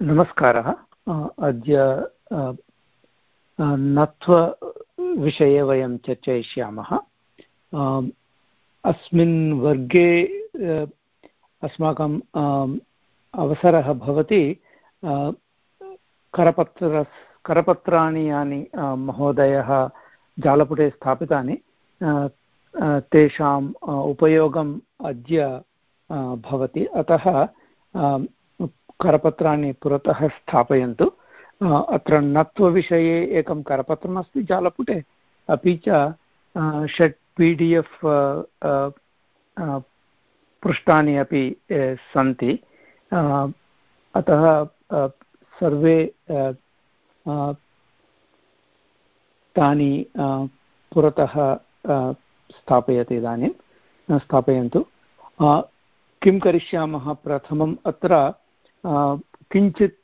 नमस्कारः। अद्य नत्वविषये वयं चर्चयिष्यामः। अस्मिन् वर्गे अस्माकं अवसरः भवति करपत्र, करपत्राणि यानि महोदयः जालपुटे स्थापितानि तेषाम् उपयोगम् अद्य भवति। अतः करपत्राणि पुरतः स्थापयन्तु। अत्र नत्वविषये एकं करपत्रमस्ति जालपुटे। अपि च षट् पी डि एफ् पृष्ठानि अपि सन्ति। अतः सर्वे तानि पुरतः स्थापयति इदानीं स्थापयन्तु। किं करिष्यामः प्रथमम् अत्र किञ्चित्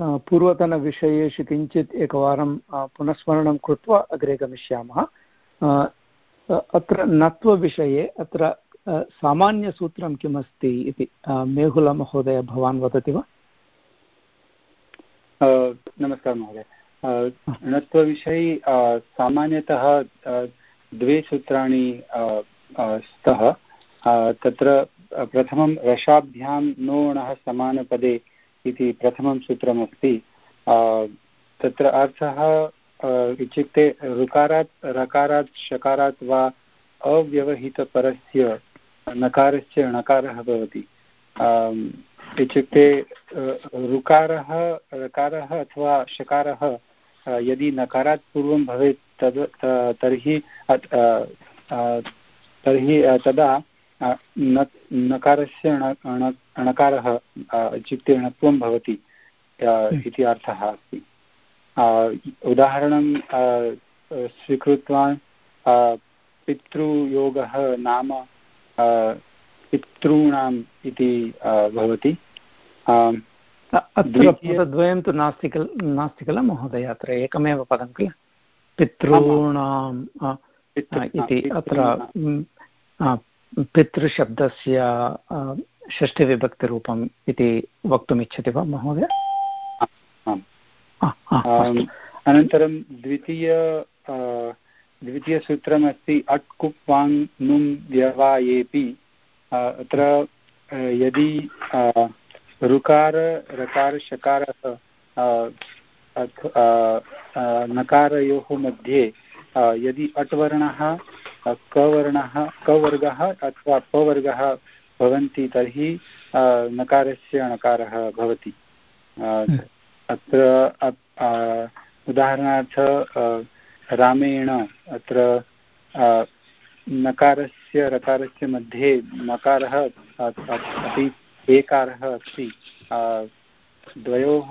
पूर्वतनविषयेषु किञ्चित् एकवारं पुनस्मरणं कृत्वा अग्रे गमिष्यामः। अत्र नत्वविषये अत्र सामान्यसूत्रं किमस्ति इति मेहुलमहोदय भवान् वदति वा? नमस्कारः महोदय। णत्वविषये सामान्यतः द्वे सूत्राणि स्तः। तत्र प्रथमं रसाभ्यां नोणः समानपदे इति प्रथमं सूत्रमस्ति। तत्र अर्थः इत्युक्ते ऋकारात्, रकारात्, शकारात् वा अव्यवहितपरस्य नकारस्य णकारः भवति। इत्युक्ते ऋकारः ऋकारः अथवा शकारः यदि नकारात् पूर्वं भवेत् तद् तर्हि तर्हि तदा नकारस्य णकारः इत्युक्ते णत्वं भवति इति अर्थः अस्ति। उदाहरणं स्वीकृतवान् पितृयोगः नाम पितॄणाम् इति भवति। अत्र पदद्वयं तु नास्ति किल नास्ति किल महोदय अत्र एकमेव पदं किल पितॄणाम् इति अत्र पितृशब्दस्य षष्ठिविभक्तिरूपम् इति वक्तुमिच्छति वा महोदय? अनन्तरं द्वितीय द्वितीयसूत्रमस्ति अट् कुप् वाङ् नुं व्यवायेपि अत्र यदि ऋकार रकार शकारः नकारयोः मध्ये यदि अट् वर्णः कवर्णः कवर्गः अथवा पवर्गः भवन्ति तर्हि नकारस्य णकारः भवति। अत्र उदाहरणार्थ रामेण अत्र नकारस्य रकारस्य मध्ये नकारः अपि एकारः अस्ति। द्वयोः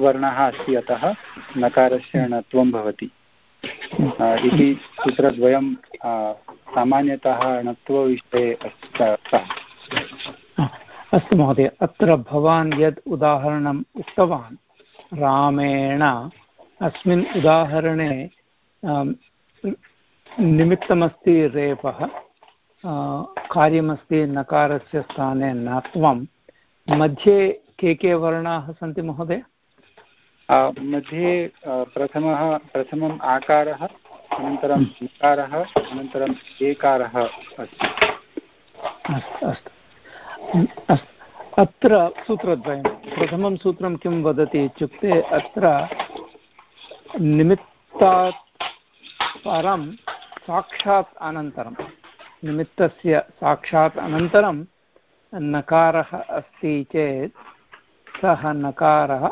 वर्णः अस्ति अतः नकारस्य णत्वं भवति। इति सूत्रद्वयं सामान्यतः णत्वविषये अस्तु महोदय, अत्र भवान् यद् उदाहरणम् उक्तवान्, रामेण अस्मिन् उदाहरणे निमित्तमस्ति रेपः कार्यमस्ति नकारस्य स्थाने नत्वं मध्ये के के वर्णाः सन्ति महोदय? मध्ये प्रथमः प्रथमम् आकारः अनन्तरं नकारः अनन्तरम् एकारः अस्ति। अस्तु अस्तु। अस्तु। अत्र सूत्रद्वयं प्रथमं सूत्रं किं वदति इत्युक्ते अत्र निमित्तात् परं साक्षात् अनन्तरं निमित्तस्य साक्षात् अनन्तरं नकारः अस्ति चेत् सः नकारः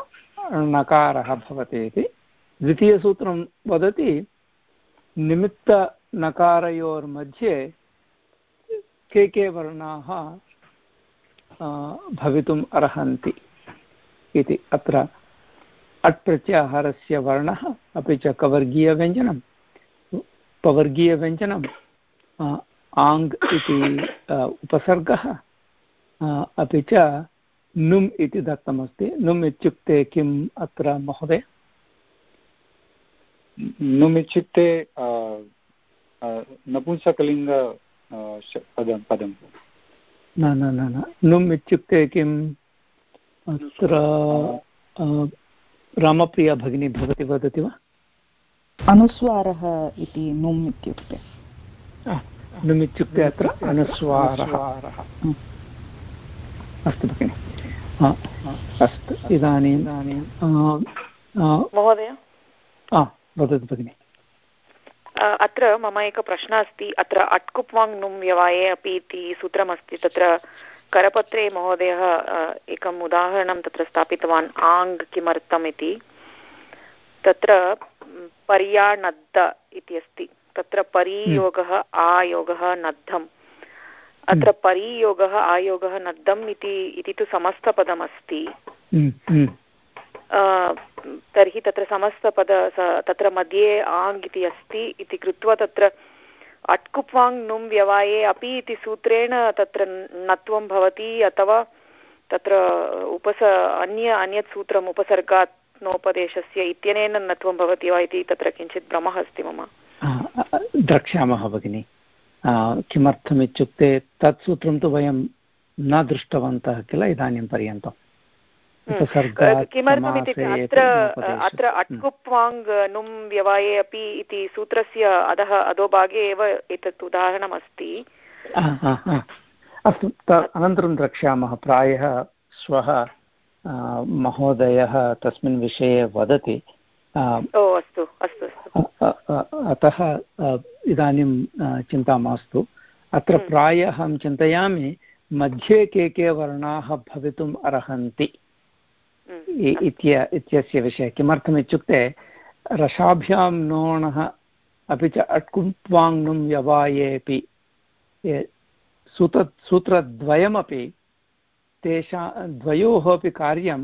णकारः भवति इति। द्वितीयसूत्रं वदति निमित्तनकारयोर्मध्ये के के वर्णाः भवितुम् अर्हन्ति इति। अत्र अट् प्रत्याहारस्य वर्णः, अपि च कवर्गीयव्यञ्जनं। पवर्गीयव्यञ्जनम् आङ् इति उपसर्गः अपि च नुम् इति दत्तमस्ति। नुम् इत्युक्ते किम् अत्र महोदय? नुम् इत्युक्ते नपुंसकलिङ्ग पदं पदं। न न न न। नुम् इत्युक्ते किम्? अत्र रामप्रिया भगिनी भवती वदति वा? अनुस्वारः इति नुम् इत्युक्ते। नुम् इत्युक्ते अत्र? अनुस्वारः। अस्तु भगिनि। अस्तु। इदानीं महोदय? वदतु भगिनि। अत्र मम एकः प्रश्नः अस्ति। अत्र अट्कुप्वाङ् नुम् व्यवाये अपि इति सूत्रमस्ति। तत्र करपत्रे महोदयः एकम् उदाहरणं तत्र स्थापितवान् आङ् किमर्थम् इति। तत्र पर्याणद्द इति अस्ति। तत्र परियोगः आयोगः नद्धम्। अत्र हम्म। परियोगः आयोगः नद्धम् इति तु समस्तपदमस्ति हम्म, हम्म। तर्हि तत्र समस्तपद तत्र मध्ये आङ् इति अस्ति इति कृत्वा तत्र अट्कुप्वाङ् नुम् व्यवाये अपि इति सूत्रेण तत्र नत्वं भवति अथवा तत्र उपस अन्य अन्यत् सूत्रम् उपसर्गात् नोपदेशस्य इत्यनेन नत्वं भवति वा इति तत्र किञ्चित् भ्रमः अस्ति मम द्रक्ष्यामः भगिनि किमर्थम् इत्युक्ते तत् सूत्रं तु वयं न दृष्टवन्तः किल इदानीं पर्यन्तम्? किमर्थमित्युक्ते अत्र अत्र अट्कुप्वाङ् नुम् व्यवाये अपि इति सूत्रस्य अधः अधोभागे एव एतत् उदाहरणमस्ति। अस्तु अनन्तरं द्रक्ष्यामः। प्रायः श्वः महोदयः तस्मिन् विषये वदति। अस्तु अस्तु अतः इदानीं चिन्ता मास्तु। अत्र प्रायः अहं चिन्तयामि मध्ये के के वर्णाः भवितुम् अर्हन्ति। इत्यस्य विषये किमर्थम् इत्युक्ते रसाभ्यां नोणः अपि च अट्कुप्वाङ्नुं व्यवायेपि सूत्र सूत्रद्वयमपि तेषा द्वयोः अपि कार्यं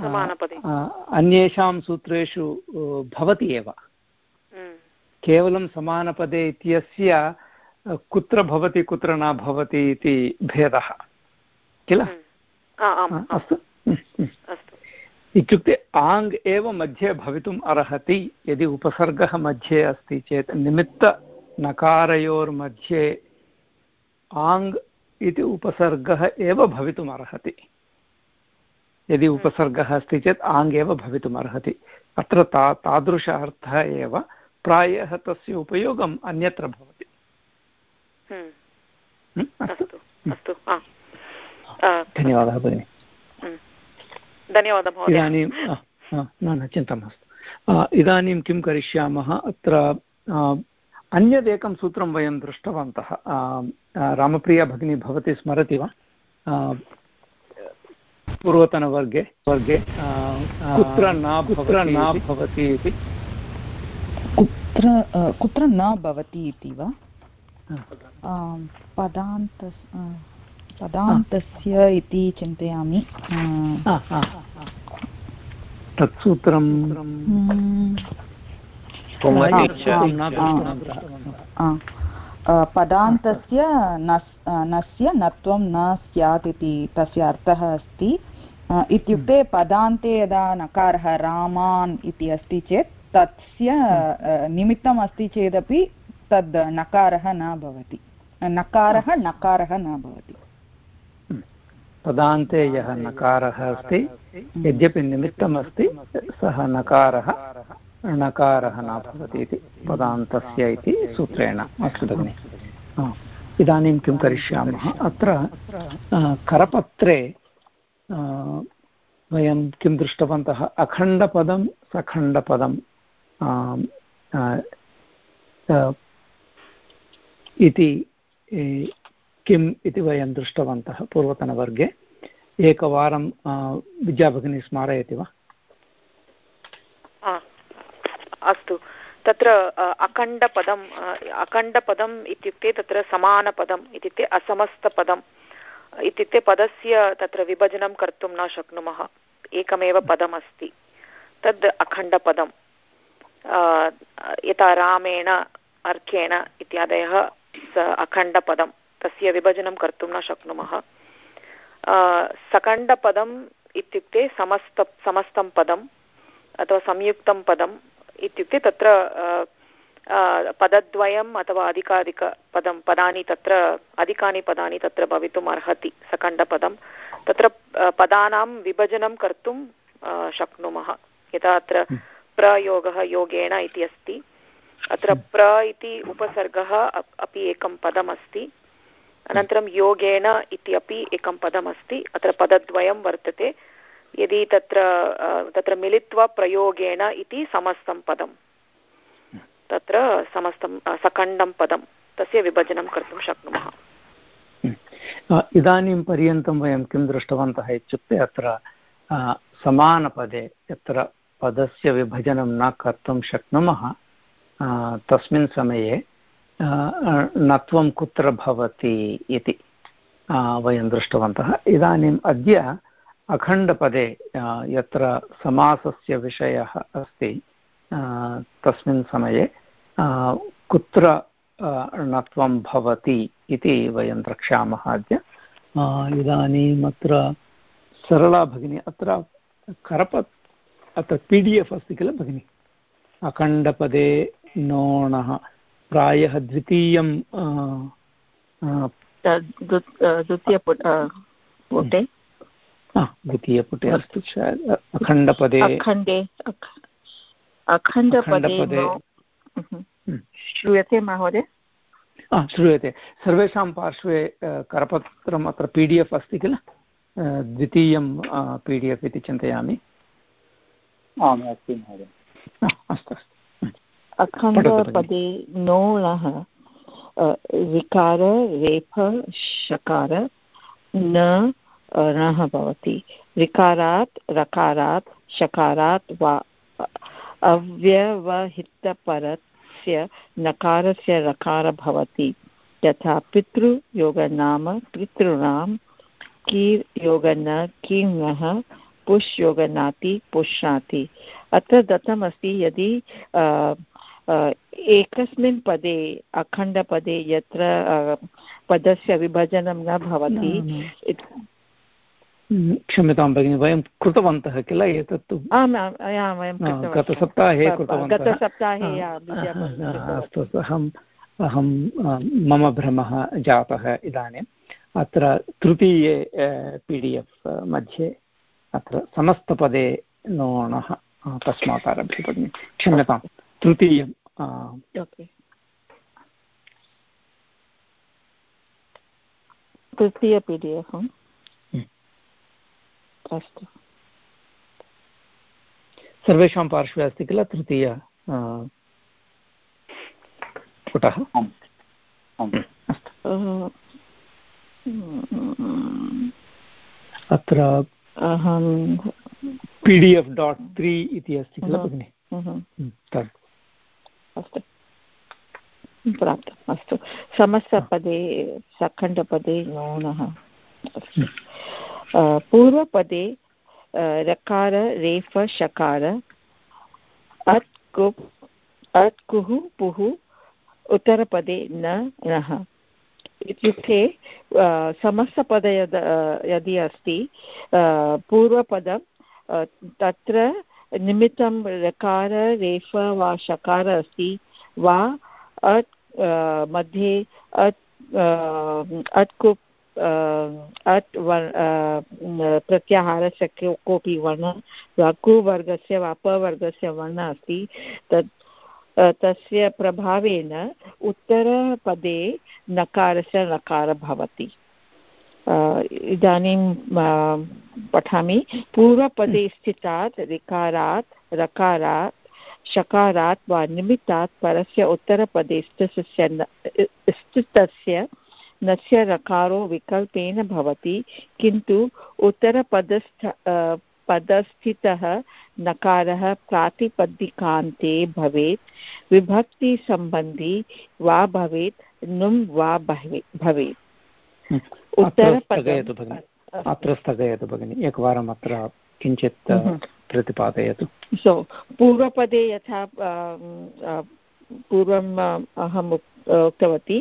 अन्येषां सूत्रेषु भवति एव। केवलं समानपदे इत्यस्य कुत्र भवति कुत्र न भवति इति भेदः। किल? अस्तु। इत्युक्ते आङ् एव मध्ये भवितुम् अर्हति यदि उपसर्गः मध्ये अस्ति चेत् निमित्तनकारयोर्मध्ये आङ् इति उपसर्गः एव भवितुम् अर्हति। यदि हम्म। उपसर्गः अस्ति चेत् आङ् एव भवितुम् अर्हति अत्र ता तादृश अर्थः एव प्रायः तस्य उपयोगम् अन्यत्र भवति। हम्म। हम्म, धन्यवादः भगिनि। धन्यवादः इदानीं न न चिन्ता मास्तु। इदानीं किं करिष्यामः? अत्र अन्यदेकं सूत्रं वयं दृष्टवन्तः। रामप्रिया भगिनी भवती स्मरति वा? पूर्वतनवर्गे वर्गे कुत्र न कुत्र न भवति इति कुत्र कुत्र न भवति इति वा पदान्त पदान्तस्य इति चिन्तयामि। तत्सूत्रं पदान्तस्य नस्य नत्वं न स्यात् इति तस्य अर्थः अस्ति। इत्युक्ते पदान्ते यदा नकारः रामान् इति अस्ति चेत् तस्य निमित्तम् अस्ति चेदपि तद् नकारः न भवति। नकारः नकारः न भवति। पदान्ते यः नकारः अस्ति यद्यपि निमित्तम् अस्ति सः नकारः णकारः न भवति इति पदान्तस्य इति सूत्रेण अस्तु भगिनि। इदानीं किं करिष्यामः? अत्र करपत्रे वयं किं दृष्टवन्तः? अखण्डपदं सखण्डपदं इति किम् इति वयं दृष्टवन्तः पूर्वतनवर्गे। एकवारं विद्याभगिनी स्मारयति वा? अस्तु। तत्र अखण्डपदम् अखण्डपदम् इत्युक्ते तत्र समानपदम् इत्युक्ते असमस्तपदम्। इत्युक्ते पदस्य तत्र विभजनं कर्तुं न शक्नुमः। एकमेव पदमस्ति। तद् अखण्डपदं यथा रामेण अर्घ्येण इत्यादयः अखण्डपदं तस्य विभजनं कर्तुं न शक्नुमः। सकण्डपदम् इत्युक्ते समस्त, समस्तं पदम् अथवा संयुक्तं पदम् इत्युक्ते तत्र पदद्वयम् अथवा अधिकाधिकपदं पदानि तत्र अधिकानि पदानि तत्र भवितुम् अर्हति सकण्डपदं तत्र पदानां विभजनं कर्तुं शक्नुमः यथा अत्र प्रयोगः योगेण इति अस्ति अत्र प्र इति उपसर्गः अपि एकं पदमस्ति अनन्तरं योगेन इति अपि एकं पदमस्ति अत्र पदद्वयं वर्तते यदि तत्र तत्र मिलित्वा प्रयोगेण इति समस्तं पदं तत्र समस्तं सकण्डं पदं, तस्य विभजनं कर्तुं शक्नुमः। इदानीं पर्यन्तं वयं किं दृष्टवन्तः इत्युक्ते अत्र समानपदे यत्र पदस्य विभजनं न कर्तुं शक्नुमः तस्मिन् समये नत्वं कुत्र भवति इति वयं दृष्टवन्तः। इदानीम् अद्य अखण्डपदे यत्र समासस्य विषयः अस्ति तस्मिन् समये कुत्र णत्वं भवति इति वयं द्रक्ष्यामः अद्य। इदानीम् अत्र सरला भगिनी अत्र करप अत्र पि डि एफ् अस्ति किल भगिनि? अखण्डपदे नोणः प्रायः द्वितीयं द्वितीयपुटे द्वितीयपुटे अस्ति अखण्डपदे अखण्डे अखण्डपदे श्रूयते महोदय? श्रूयते। सर्वेषां पार्श्वे करपत्रम् अत्र पी डि एफ् अस्ति किल? द्वितीयं पी डि एफ् इति चिन्तयामि। आम् अस्ति महोदय। अस्तु अस्तु। अखण्डपदे नोणः ऋकार रेफ शकार न णः भवति। ऋकारात् रकारात् शकारात् वा अव्यवहितपरस्य नकारस्य रकार भवति। यथा पितृयोगनाम पितॄणां कीर् योगन किङ् पुष् योगनाति पुष्णाति। अत्र दत्तमस्ति यदि एकस्मिन् पदे अखण्डपदे यत्र पदस्य विभजनं न भवति क्षम्यतां भगिनि वयं कृतवन्तः किल एतत्तु? गतसप्ताहे गतसप्ताहे अस्तु अहम् अहं मम भ्रमः जातः इदानीम्। अत्र तृतीये पि डि एफ् मध्ये अत्र समस्तपदे नोणः तस्मात् आरभ्य भगिनि। क्षम्यतां तृतीयं तृतीय पि डि एफ् अस्तु। सर्वेषां पार्श्वे अस्ति किल? तृतीय पुटः अत्र अहं पि डि एफ् डाट् त्री इति अस्ति किल भगिनि? तद्। अस्तु। प्राप्तम् अस्तु। समस्तपदे सखण्डपदे नूनः पूर्वपदे रकार, रेफ, शकार, अत् कुप्, अत् कुः पुः उत्तरपदे न, नः इत्युक्ते समस्तपद यद् यदि अस्ति पूर्वपदं तत्र निमित्तं रकार, रेफ वा शकार अस्ति, वा अट् मध्ये अट् अट् कुप् अट् प्रत्याहारस्य कोऽपि वर्णः वा कुवर्गस्य वा पवर्गस्य वर्णः अस्ति। तत् तस्य प्रभावेन उत्तरपदे नकारस्य नकारः भवति। इदानीं पठामि। पूर्वपदे स्थितात् ऋकारात् रकारात् शकारात् वा निमित्तात् परस्य उत्तरपदे स्थितस्य स्थितस्य नस्य रकारो विकल्पेन भवति किन्तु उत्तरपदस्थ पदस्थितः नकारः प्रातिपदिकान्ते भवेत् विभक्तिसम्बन्धी वा भवेत् नुम् वा भवेत्। उत्तरपदम् अत्र स्थगयतु भगिनि। एकवारम् अत्र किञ्चित् प्रतिपादयतु। सो पूर्वपदे यथा पूर्वम् अहम् उक्तवती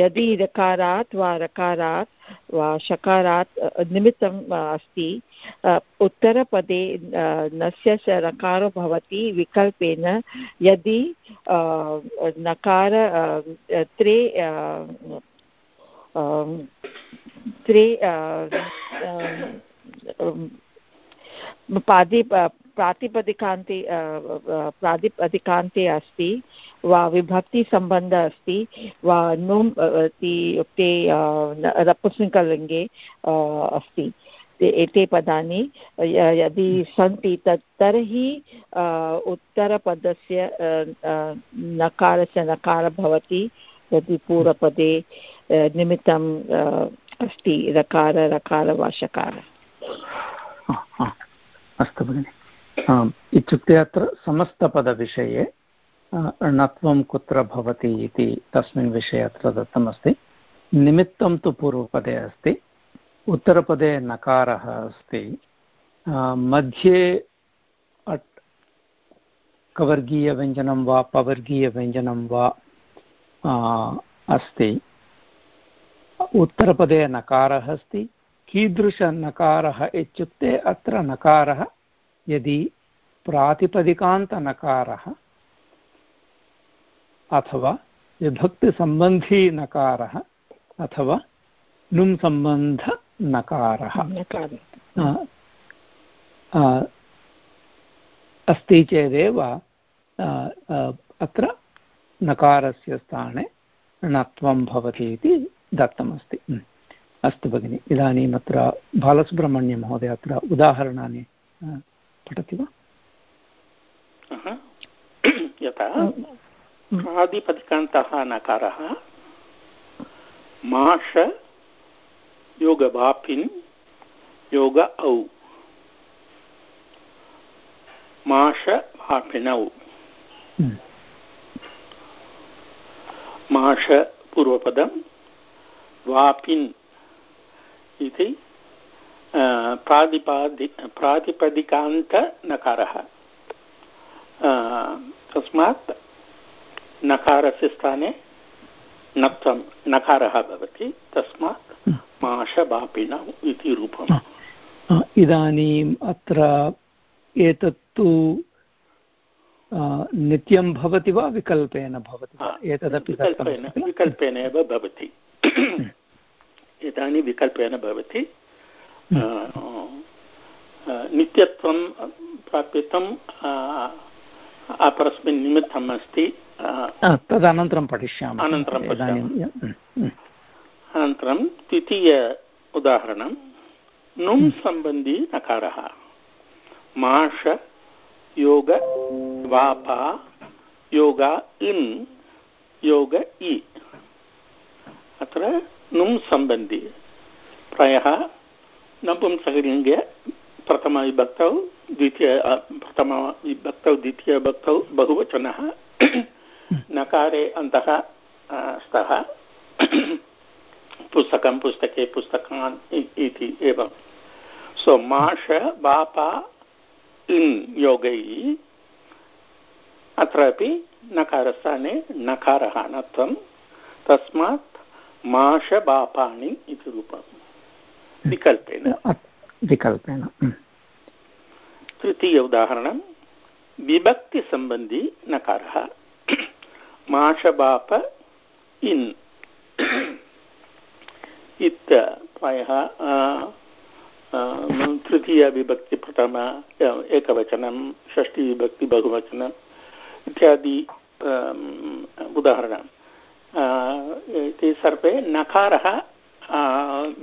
यदि रकारात् वा रकारात् वा शकारात् निमित्तम् अस्ति उत्तरपदे नस्य च रकारो भवति विकल्पेन, यदि नकार त्रे सूत्रे पादे प्रातिपदिकान्ते प्रातिपदिकान्ते अस्ति, वा विभक्तिसम्बन्धः अस्ति, वा नुम् उक्ते रपुस्मिकलिङ्गे अस्ति। एते पदानि यदि सन्ति तत्, तर्हि उत्तरपदस्य नकारस्य नकारः भवति, यदि पूर्वपदे निमित्तम् अस्ति रकार रकार वा शकार। अस्तु भगिनि। इत्युक्ते अत्र समस्तपदविषये णत्वं कुत्र भवति इति तस्मिन् विषये अत्र दत्तमस्ति। निमित्तं तु पूर्वपदे अस्ति, उत्तरपदे नकारः अस्ति मध्ये अट्, कवर्गीयव्यञ्जनं वा पवर्गीयव्यञ्जनं वा अस्ति। उत्तरपदे नकारः अस्ति, कीदृशनकारः इत्युक्ते अत्र नकारः यदि प्रातिपदिकान्तनकारः अथवा विभक्तिसम्बन्धी नकारः अथवा नुं सम्बन्धनकारः अस्ति चेदेव अत्र नकारस्य स्थाने णत्वं भवति इति दत्तमस्ति। अस्तु भगिनि इदानीम् अत्र बालसुब्रह्मण्यमहोदय अत्र उदाहरणानि पठति वा? यथा आदिपदिकान्तः नकारः। माष योगवापिन् योग औ। माष वापिनौ माष पूर्वपदं। वापिन् इति प्रातिपादि प्रातिपदिकान्तनकारः तस्मात् नकारस्य स्थाने नत्वं नकारः भवति तस्मात् माषबापिनौ इति रूपम् इदानीम् अत्र एतत्तु नित्यं भवति वा विकल्पेन भवति वा एतदपि विकल्पेन एव भवति इदानीं विकल्पेन भवति नित्यत्वं प्राप्यतम् अपरस्मिन् निमित्तम् अस्ति तदनन्तरं पठिष्यामः। अनन्तरं अनन्तरं द्वितीय उदाहरणं। नुं सम्बन्धी नकारः। माष योग वापा योगा इन् योग इ। अत्र नुं सम्बन्धि। प्रायः नपुंसकलिङ्गे प्रथमविभक्तौ द्वितीय प्रथमविभक्तौ द्वितीयविभक्तौ बहुवचनः नकारे अन्तः स्तः पुस्तकं पुस्तके पुस्तकान् इति एवं सो माष बापा इन् योगैः अत्रापि नकारस्थाने नकारः नत्वं तस्मात् माषबापाणि इति रूपं विकल्पेन। विकल्पेन। तृतीय उदाहरणं विभक्तिसम्बन्धी नकारः। माषबाप इन्। इत् प्रायः तृतीयविभक्ति प्रथम एकवचनं षष्टिविभक्ति बहुवचनम् इत्यादि उदाहरणं। ते सर्वे नकारः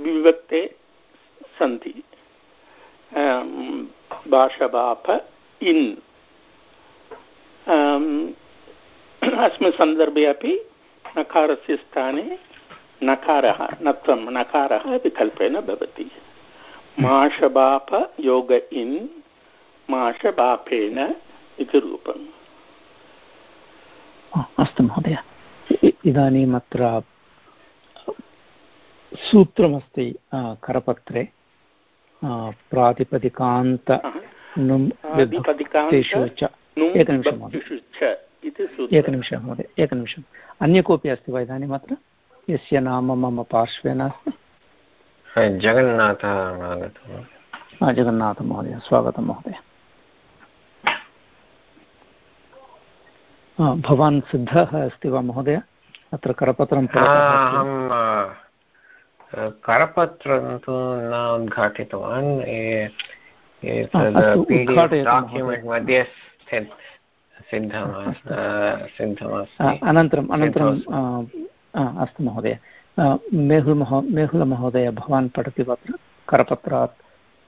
विभक्ते सन्ति। भाषबाप इन्। अस्मिन् सन्दर्भे अपि नकारस्य स्थाने नकारः नत्वं नकारः विकल्पेन भवति। माषबाप योग इन् माषबापेन इति रूपम्। अस्तु महोदय। इदानीम् अत्र सूत्रमस्ति करपत्रे। प्रातिपदिकान्त च। एकनिमिषं महोदय। एकनिमिषं महोदय एकनिमिषम् अन्य कोऽपि अस्ति वा इदानीम् अत्र? यस्य नाम मम पार्श्वे नास्ति? जगन्नाथः जगन्नाथमहोदय स्वागतं महोदय। भवान् सिद्धः अस्ति वा महोदय? अत्र करपत्रं अहं करपत्रं तु न उद्घाटितवान् डाक्युमेण्ट् मध्ये अनन्तरम् अनन्तरम् अस्तु महोदय मेहुल् महो मेहुलमहोदय भवान् पठति वा करपत्रात्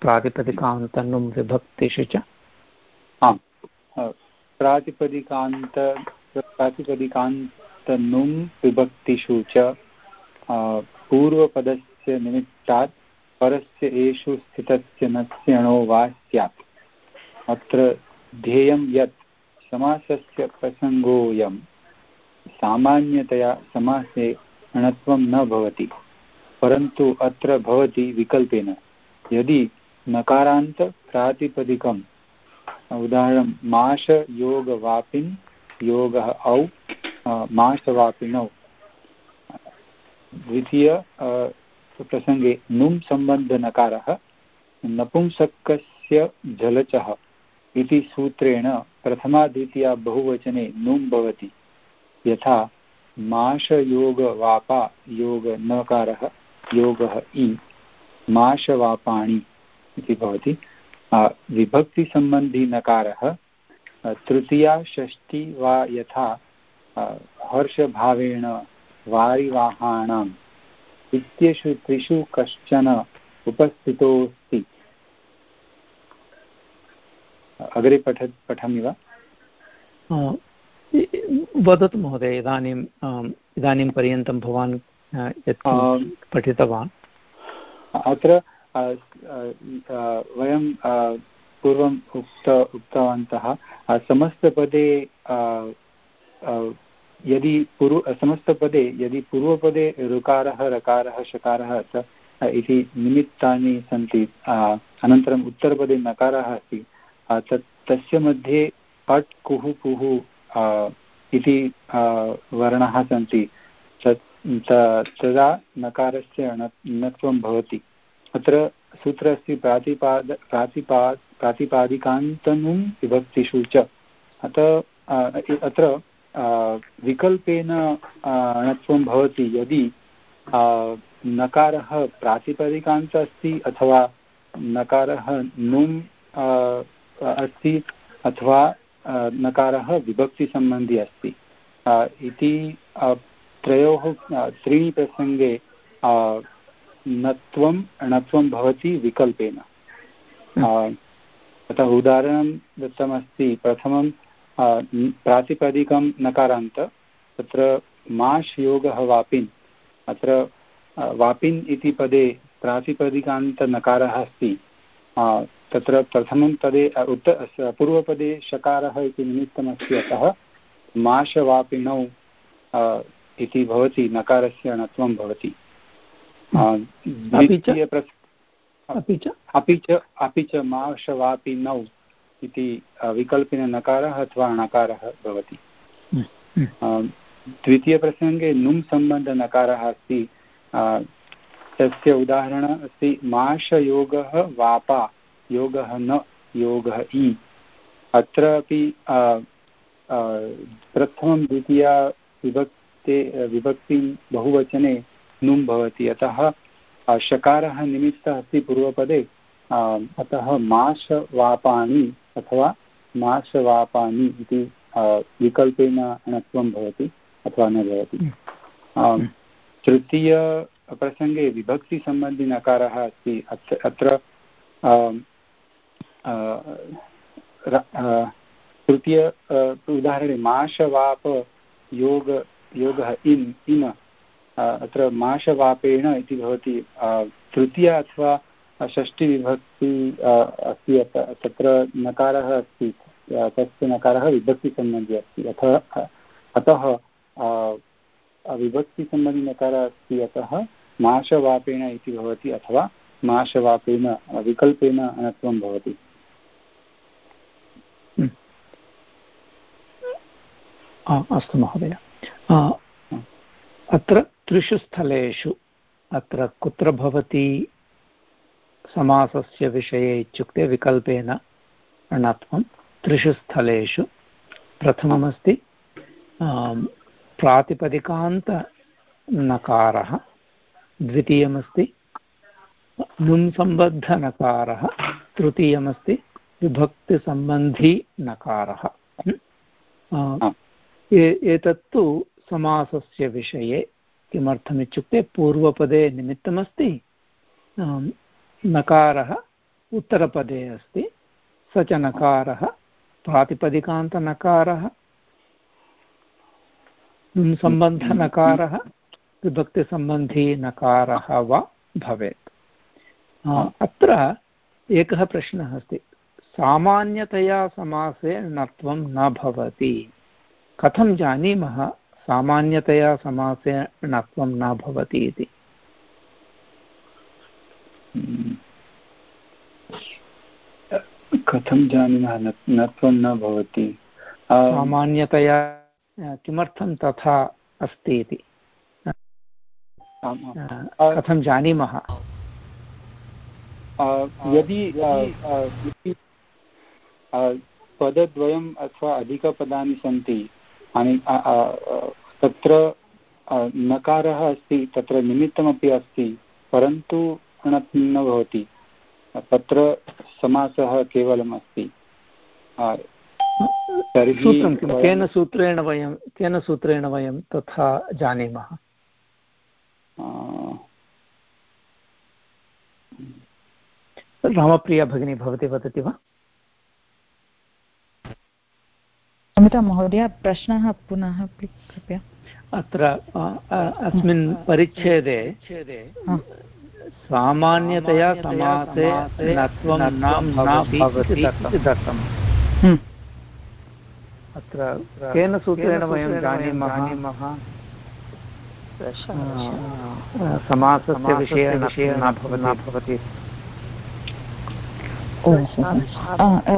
प्रातिपदिकान्तनुं विभक्तिषु च आम् प्रातिपदिकान्त प्रातिपदिकान्तनुं विभक्तिषु च पूर्वपदस्य निमित्तात् परस्य एषु स्थितस्य नस्यणो वा स्यात्। अत्र ध्येयं यत् समासस्य प्रसङ्गोऽयं सामान्यतया समासे णत्वं न भवति, परन्तु अत्र भवति विकल्पेन। यदि नकारान्त प्रातिपदिकम्, उदाहरणं माशयोगवापिन् योगः औ माशवापिनौ द्वितीय प्रसङ्गे नुं सम्बन्धनकारः नपुंसकस्य जलचः इति सूत्रेण प्रथमा द्वितीया बहुवचने नुं भवति। यथा माशयोगवापा योग नकारः योगः इ माशवापाणि इति भवति। विभक्तिसम्बन्धी नकारः तृतीया, षष्ठी वा यथा हर्षभावेन वारिवाहाणाम्। इत्येषु त्रिषु कश्चन उपस्थितोऽस्ति। अग्रे पठ पठामि वा? वदतु महोदय इदानीम् इदानीं पर्यन्तं भवान् यत् पठितवान्। अत्र वयं पूर्वम् उक्त उक्तवन्तः समस्तपदे यदि पूर्व समस्तपदे यदि पूर्वपदे ऋकारः, रकारः, शकारः च इति निमित्तानि सन्ति अनन्तरम् उत्तरपदे नकारः अस्ति तत्, तस्य मध्ये अट् कुः पुः इति वर्णाः सन्ति तदा नकारस्य णत्वं भवति। अत्र सूत्र अस्ति प्रातिपाद प्रातिपाद प्रातिपादिकान्तनुं विभक्तिषु च। अतः अत्र विकल्पेन णत्वं भवति। यदि नकारः प्रातिपदिकान्त अस्ति अथवा नकारः नुम् अस्ति अथवा नकारः विभक्तिसम्बन्धी अस्ति। इति त्रयोः त्रीणि प्रसङ्गे नत्वं णत्वं भवति विकल्पेन। अतः उदाहरणं दत्तमस्ति। प्रथमं प्रातिपदिकं नकारान्त तत्र माश् योगः वापिन्। अत्र वापिन् इति पदे प्रातिपदिकान्तनकारः अस्ति। तत्र प्रथमं पदे उत्त पूर्वपदे शकारः इति निमित्तमस्ति अतः माशवापिनौ इति भवति नकारस्य णत्वं भवति। द्वितीय अपि च अपि च अपि च माशवापिनौ। इति विकल्पेन नकारः अथवा णकारः भवति। हम्म, हम्म। द्वितीयप्रसङ्गे नुं सम्बन्धनकारः अस्ति। तस्य उदाहरणम् अस्ति माशयोगः वापा योगः न योगः इ। अत्र अपि प्रथमं द्वितीया विभक्ते विभक्तिं बहुवचने नुं भवति। अतः शकारः निमित्तः अस्ति पूर्वपदे। अतः माशवापानि अथवा माशवापानि इति विकल्पेन णत्वं भवति अथवा न भवति। तृतीयप्रसङ्गे विभक्तिसम्बन्धिनकारः अस्ति। अत्र अत्र तृतीय उदाहरणे माशवाप योग योगः इन् इम अत्र माशवापेण इति भवति। तृतीया अथवा षष्टिविभक्ति अस्ति तत्र नकारः अस्ति तस्य नकारः विभक्तिसम्बन्धी अस्ति। अतः अतः विभक्तिसम्बन्धिनकारः अस्ति अतः माशवापेण इति भवति अथवा माशवापेन विकल्पेन अनत्वं भवति। अस्तु महोदय। अत्र त्रिषु स्थलेषु अत्र कुत्र भवति? समासस्य विषये इत्युक्ते विकल्पेन णत्वं त्रिषु स्थलेषु। प्रथममस्ति प्रातिपदिकान्तनकारः। द्वितीयमस्ति नुं सम्बद्धनकारः तृतीयमस्ति विभक्तिसम्बन्धी नकारः एतत्तु समासस्य विषये किमर्थमित्युक्ते पूर्वपदे निमित्तमस्ति। नकारः उत्तरपदे अस्ति। स च नकारः प्रातिपदिकान्तनकारः सम्बन्धनकारः विभक्तिसम्बन्धी नकारः वा भवेत्। अत्र एकः प्रश्नः अस्ति। सामान्यतया समासे णत्वं न भवति। कथं जानीमः सामान्यतया समासे णत्वं न भवति इति? कथं जानीमः? नत्वं न भवति। सामान्यतया किमर्थं तथा अस्ति इति। कथं जानीमः? यदि पदद्वयम् अथवा अधिकपदानि सन्ति तत्र नकारः अस्ति तत्र निमित्तमपि अस्ति परन्तु न भवति। तत्र समासः केवलम् अस्ति सूत्रं किं? केन सूत्रेण वयं केन सूत्रेण वयं तथा जानीमः? रामप्रिया भगिनी भवती वदति वा? अमिता महोदय प्रश्नः पुनः कृपया। अत्र अस्मिन् परिच्छेदे सामान्यतया समासे नत्वं दत्तम् हम्म। अत्र केन सूत्रेण वयं जानीमः? समासस्य विषये न भवति।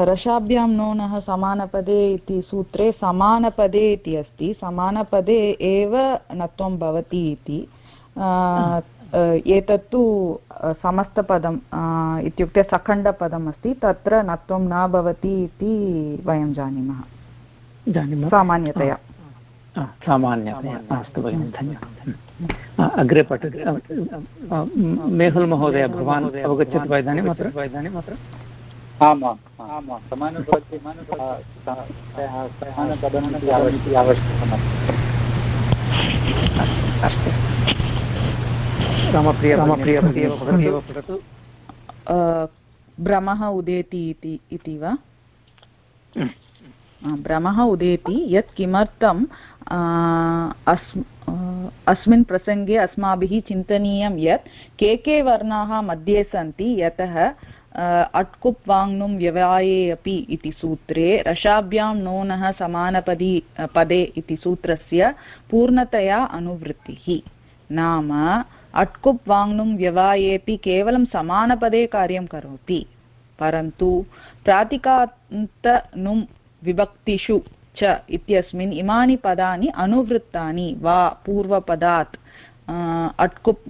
रसाभ्यां नोनः समानपदे इति सूत्रे समानपदे इति अस्ति। समानपदे एव नत्वं भवति इति। एतत्तु समस्तपदम् इत्युक्ते सखण्डपदम् अस्ति तत्र नत्वं न भवति इति वयं जानीमः जानीमः सामान्यतया सामान्यतया अस्तु भगिनि धन्यवादः अग्रे पठति मेहुल् महोदय भवान् अवगच्छति वा इदानीम् अत्र इदानीम् अत्र आमाम् आमां अस्तु रामप्रिय रामप्रिय भवत्येव पठतु भ्रमः उदेति इति वा? भ्रमः उदेति यत् किमर्थं अस्मिन् प्रसङ्गे अस्माभिः चिन्तनीयं यत् के के वर्णाः मध्ये सन्ति यतः अट्कुप् वाङ्नुं व्यवाये अपि इति सूत्रे रसाभ्यां नोनः समानपदी पदे इति सूत्रस्य पूर्णतया अनुवृत्तिः। नाम अट्कुप् वाङ्नुं व्यवायेपि केवलं समानपदे कार्यं करोति। परन्तु प्रातिकान्तनुं विभक्तिषु च इत्यस्मिन् इमानि पदानि अनुवृत्तानि वा पूर्वपदात् अट्कुप्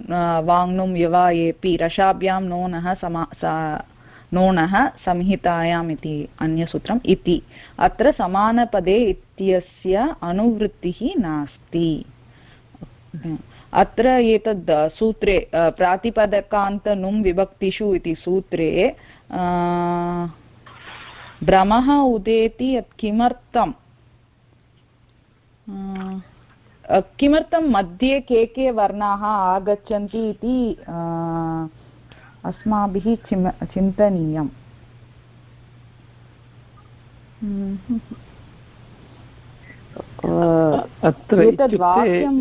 वाङ्नुं व्यवायेपि रसाभ्यां नोनः समा नोणः संहितायाम् इति अन्यसूत्रम् इति। अत्र समानपदे इत्यस्य अनुवृत्तिः नास्ति। अत्र एतद् सूत्रे प्रातिपदकान्तनुं विभक्तिषु इति सूत्रे भ्रमः उदेति यत् किमर्थं किमर्थं मध्ये के के वर्णाः आगच्छन्ति इति अस्माभिः चिम चिन्तनीयम्। एतद् वाक्यं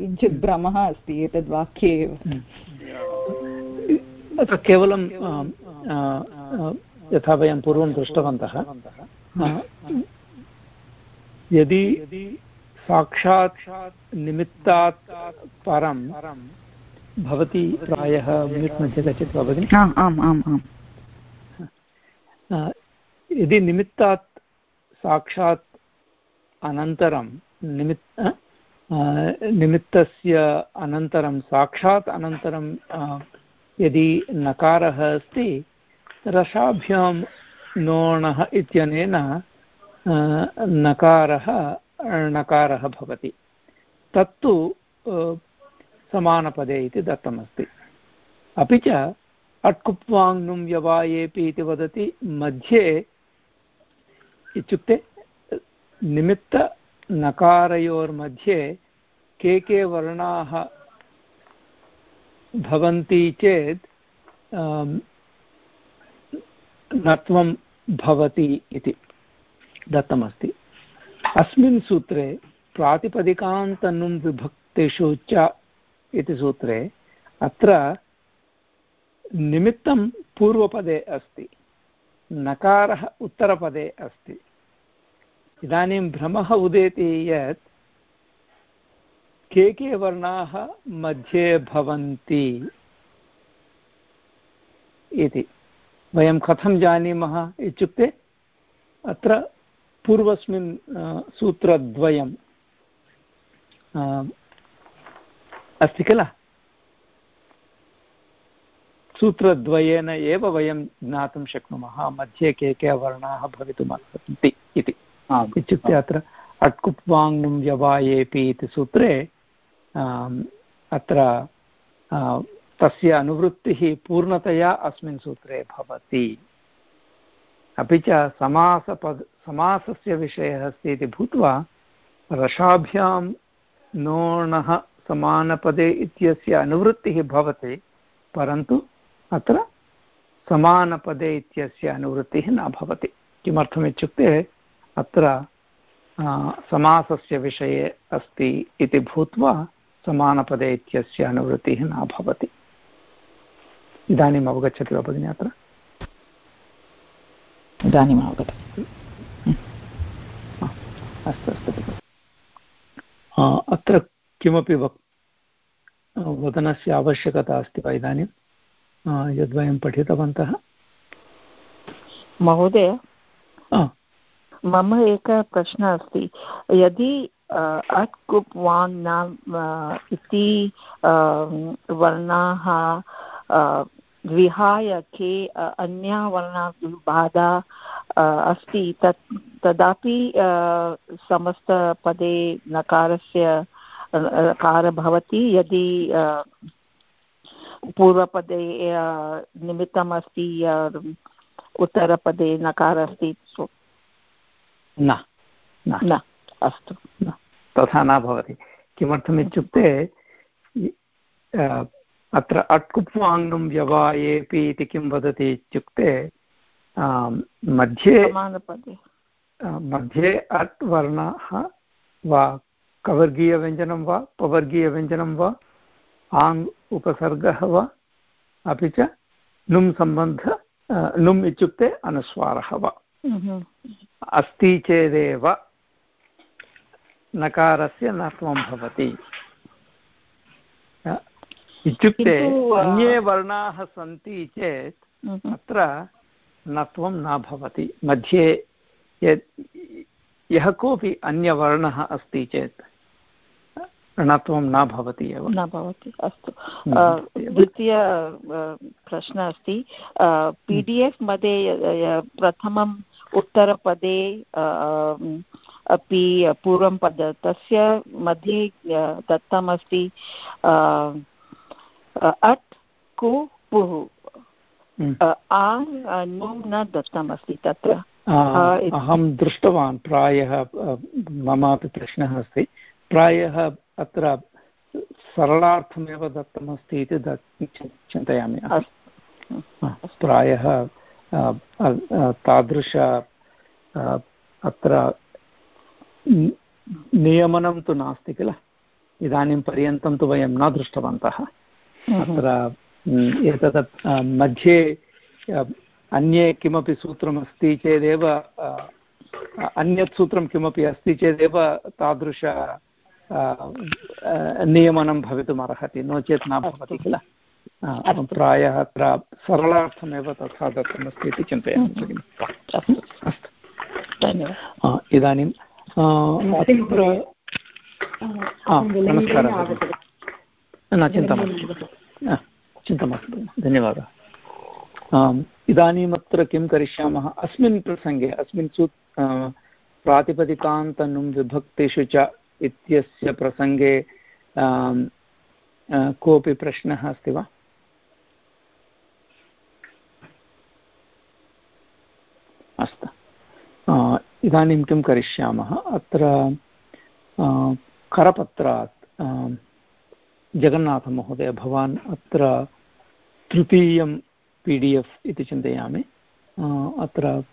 किञ्चित् भ्रमः अस्ति एतद् वाक्ये एव। अत्र केवलं यथा वयं पूर्वं दृष्टवन्तः यदि साक्षात् निमित्तात् परं भवती प्रायः म्यूट् मध्ये गच्छति वा भगिनि? आम् आम् आम् यदि निमित्तात् साक्षात् अनन्तरं निमित् निमित्तस्य अनन्तरं साक्षात् अनन्तरं यदि नकारः अस्ति, रसाभ्यां नोणः इत्यनेन नकारः णकारः भवति। तत्तु समानपदे इति दत्तमस्ति। अपि च अट्कुप्वाङ्नुं व्यवायेपि इति वदति, मध्ये इत्युक्ते निमित्तनकारयोर्मध्ये के के वर्णाः भवन्ति चेत् नत्वं भवति इति दत्तमस्ति। अस्मिन् सूत्रे प्रातिपदिकान्तनुं विभक्तिषु च इति सूत्रे अत्र निमित्तं पूर्वपदे अस्ति, नकारः उत्तरपदे अस्ति। इदानीं भ्रमः उदेति यत् के के वर्णाः मध्ये भवन्ति इति। वयं कथं जानीमः इत्युक्ते अत्र पूर्वस्मिन् सूत्रद्वयं अस्ति किल? सूत्रद्वयेन एव वयं ज्ञातुं शक्नुमः, मध्ये के के वर्णाः भवितुम् अर्हन्ति इति। इत्युक्ते अत्र अट्कुप्वाङ्नुं व्यवायेपि इति सूत्रे अत्र तस्य अनुवृत्तिः पूर्णतया अस्मिन् सूत्रे भवति। अपि च समासपद समासस्य विषयः अस्ति इति भूत्वा रसाभ्यां नोणः समानपदे इत्यस्य अनुवृत्तिः भवति परन्तु अत्र समानपदे इत्यस्य अनुवृत्तिः न भवति। किमर्थमित्युक्ते अत्र समासस्य विषये अस्ति इति भूत्वा समानपदे इत्यस्य अनुवृत्तिः न भवति। इदानीम् अवगच्छति वा भगिनि अत्र? इदानीम् अवगतम् अस्तु अस्तु अत्र किमपि वक् वदनस्य आवश्यकता अस्ति वा इदानीं? यद्वयं पठितवन्तः? महोदय? मम एकः प्रश्नः अस्ति। यदि अट् कुप् वाङ् न इति वर्णाः विहाय के अन्या वर्णाः बाधा अस्ति, तत्, तदापि समस्तपदे नकारस्य नकार भवति। यदि पूर्वपदे निमित्तम् अस्ति उत्तरपदे नकार अस्ति न न। अस्तु न। तथा न भवति। किमर्थमित्युक्ते अत्र अट्कुप्वाङ्गं व्यवायेपि इति किं वदति इत्युक्ते मध्ये मध्ये अट् वर्णः वा कवर्गीयव्यञ्जनं वा पवर्गीयव्यञ्जनं वा आङ् उपसर्गः वा अपि च नुम् सम्बन्ध नुम् इत्युक्ते अनुस्वारः वा। अस्ति चेदेव नकारस्य नत्वं भवति। इत्युक्ते अन्ये वर्णाः सन्ति चेत् अत्र नत्वं न भवति। मध्ये यत् यः कोऽपि अन्यवर्णः अस्ति चेत्। ऋणत्वं न भवति एव। न भवति अस्तु। द्वितीय प्रश्नः अस्ति। पि डि एफ् मध्ये प्रथमम् उत्तरपदे अपि पूर्वं पद तस्य मध्ये दत्तमस्ति अट् कु पुः। आ न दत्तमस्ति तत्र। अहं दृष्टवान् प्रायः ममापि प्रश्नः अस्ति। प्रायः अत्र सरलार्थमेव दत्तमस्ति इति चिन्तयामि। प्रायः तादृश अत्र नियमनं तु नास्ति किल? इदानीं पर्यन्तं तु वयं न दृष्टवन्तः। अत्र एतत् मध्ये अन्ये किमपि सूत्रमस्ति चेदेव अन्यत् सूत्रं किमपि अस्ति चेदेव तादृश नियमनं भवितुम् अर्हति नो चेत् न भवति किल? प्रायः अत्र सरलार्थमेव तथा दत्तमस्ति इति चिन्तयामि भगिनि। अस्तु। धन्यवादः। इदानीं अत्र नमस्कारः न चिन्ता मास्तु। चिन्ता मास्तु धन्यवादः। इदानीमत्र किं करिष्यामः? अस्मिन् प्रसङ्गे अस्मिन् सू प्रातिपदिकान्तनुं विभक्तिषु च इत्यस्य प्रसङ्गे कोऽपि प्रश्नः अस्ति वा? अस्तु। इदानीं किं करिष्यामः? अत्र करपत्रात् जगन्नाथमहोदय, भवान् अत्र तृतीयं पि डि एफ् इति चिन्तयामि। अत्र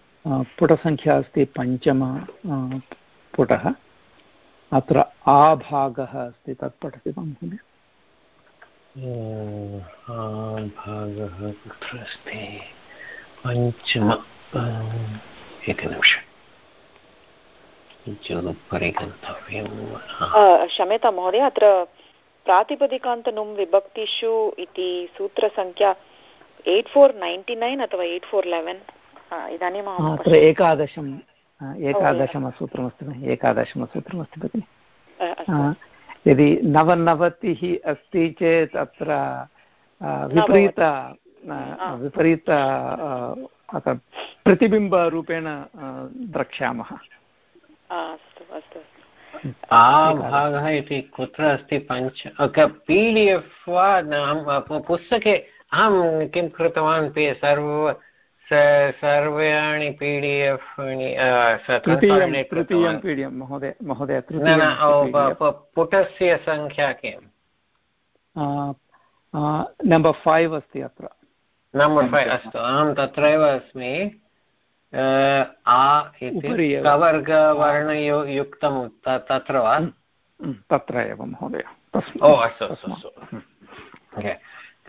पुटसङ्ख्या अस्ति पञ्चम पुटः। अत्र आभागः अस्ति तत् पठति वा महोदय? भागः कुत्र अस्ति? पञ्चम एकनिमिषम्। उपरि गन्तव्यं क्षम्यतां महोदय अत्र प्रातिपदिकान्तनुं विभक्तिषु इति सूत्रसङ्ख्या एय्ट् फोर् नैन्टि नैन् अथवा एय्ट् फोर् लेवेन् इदानीम् अत्र एकादशम्। एकादशमसूत्रमस्ति एकादशमसूत्रमस्ति भगिनि? यदि नवनवतिः अस्ति चेत् अत्र विपरीत विपरीत अत्र प्रतिबिम्बरूपेण द्रक्ष्यामः। अस्तु अस्तु आभागः इति कुत्र अस्ति पञ्च? पी डि एफ् वा पुस्तके अहं किं कृतवान् सर्व सर्वाणि पी डि एफ् पुटस्य सङ्ख्या किम्? नम्बर् फैव् अस्ति अत्र। नम्बर् फैव् अस्तु अहं तत्रैव अस्मि। आ इति कवर्गवर्णयुक्तं तत्र वा? तत्र एव महोदय। ओ अस्तु अस्तु अस्तु।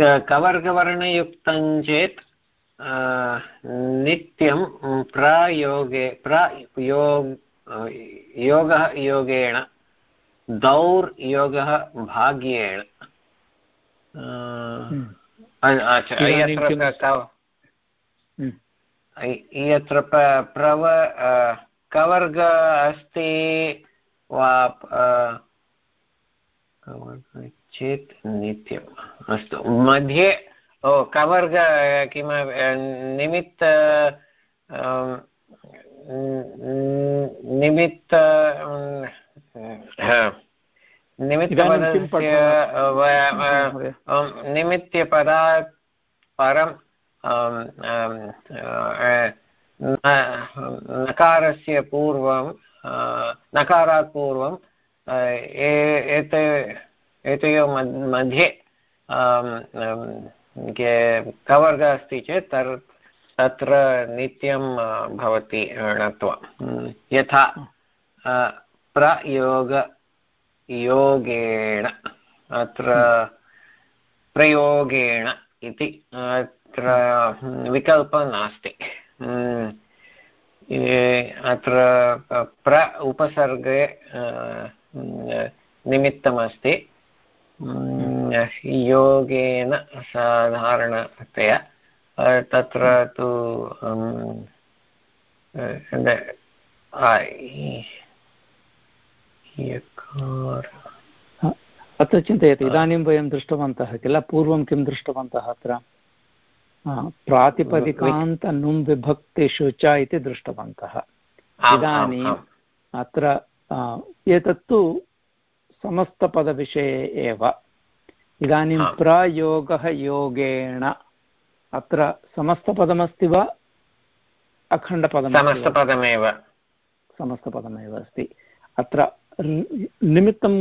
कवर्गवर्णयुक्तं चेत् नित्यं प्रयोगे प्रयोग योगः योगेण दौर्योगः भाग्येण। यत्र यत्र प्रव कवर्ग अस्ति वा चेत् नित्यम्। अस्तु मध्ये ओ कवर्ग किम निमित्त निमित्त निमित्तपदस्य निमित्तपदात् परं नकारस्य पूर्वं नकारात् पूर्वं एते एतयोः मध्ये कवर्ग अस्ति चेत् तर्, तत्र नित्यं भवति णत्वं यथा प्रयोग अत्र प्रयोगेण इति, अत्र विकल्पः नास्ति। अत्र, प्र, उपसर्गे निमित्तमस्ति। योगेन साधारणतया तत्र तु अत्र चिन्तयतु इदानीं वयं दृष्टवन्तः किल पूर्वं किं दृष्टवन्तः अत्र? प्रातिपदिकान्तनुं विभक्तिषु च इति दृष्टवन्तः। इदानीम् अत्र एतत्तु समस्तपदविषये एव इदानीं प्रयोगः योगेण अत्र समस्तपदमस्ति वा अखण्डपदं समस्तपदमेव समस्तपदमेव अस्ति अत्र निमित्तं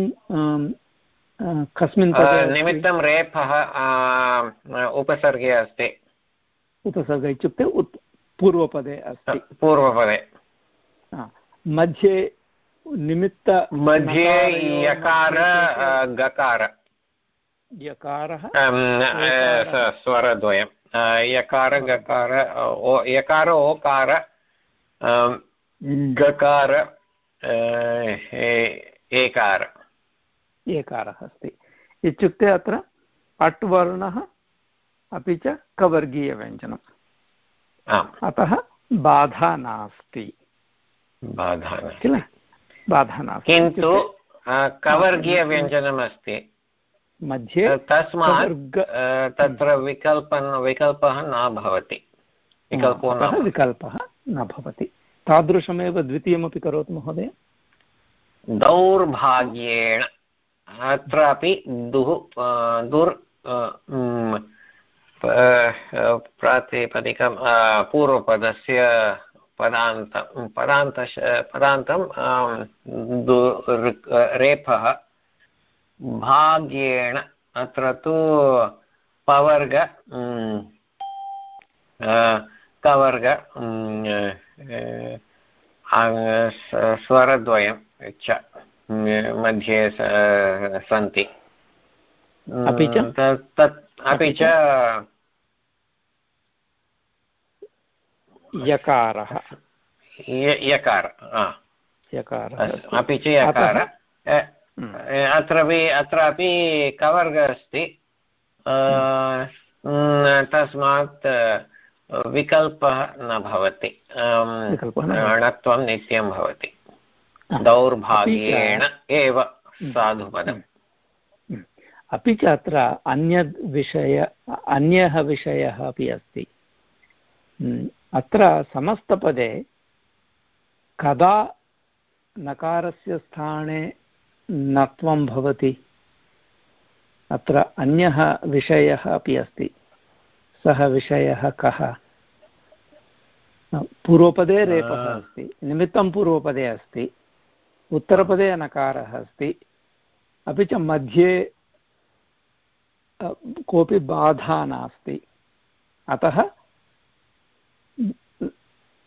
कस्मिन् निमित्तं रेफः उपसर्गे अस्ति उपसर्ग इत्युक्ते उत् पूर्वपदे अस्ति पूर्वपदे मध्ये निमित्त मध्ये यकार गकार। यकारः? स्वरद्वयं यकार गकार यकार ओकार गकार एकार। एकारः अस्ति। इत्युक्ते अत्र अट् वर्णः अपि च कवर्गीयव्यञ्जनम्। अतः बाधा नास्ति। बाधा किल? बाधा नास्ति किन्तु कवर्गीयव्यञ्जनम् अस्ति मध्ये तस्मात् तत्र विकल्पन विकल्पः न भवति। विकल्पो न विकल्पः न भवति। तादृशमेव द्वितीयमपि करोतु महोदय। दौर्भाग्येण। अत्रापि दुः दुर् प्रातिपदिकं पूर्वपदस्य पदान्त पदान्त पदान्तं रेफः भाग्येण अत्र तु पवर्ग कवर्ग स्वरद्वयं च मध्ये सन्ति। अपि च? तत् अपि च यकारः। यकार यकारः अपि च यकार। हम्म। अत्रापि अत्रापि कवर्ग अस्ति। तस्मात् विकल्पः न भवति। णत्वं नित्यं भवति। दौर्भाग्येण एव हम्म। साधुपदम्। हम्म। अपि च अत्र अन्यद् विषय अन्यः विषयः अपि अस्ति। अत्र समस्तपदे कदा नकारस्य स्थाने नत्वं भवति। अत्र अन्यः विषयः अपि अस्ति। सः विषयः कः? पूर्वपदे रेपः अस्ति निमित्तं पूर्वपदे अस्ति उत्तरपदे नकारः अस्ति। अपि च मध्ये कोऽपि बाधा नास्ति। अतः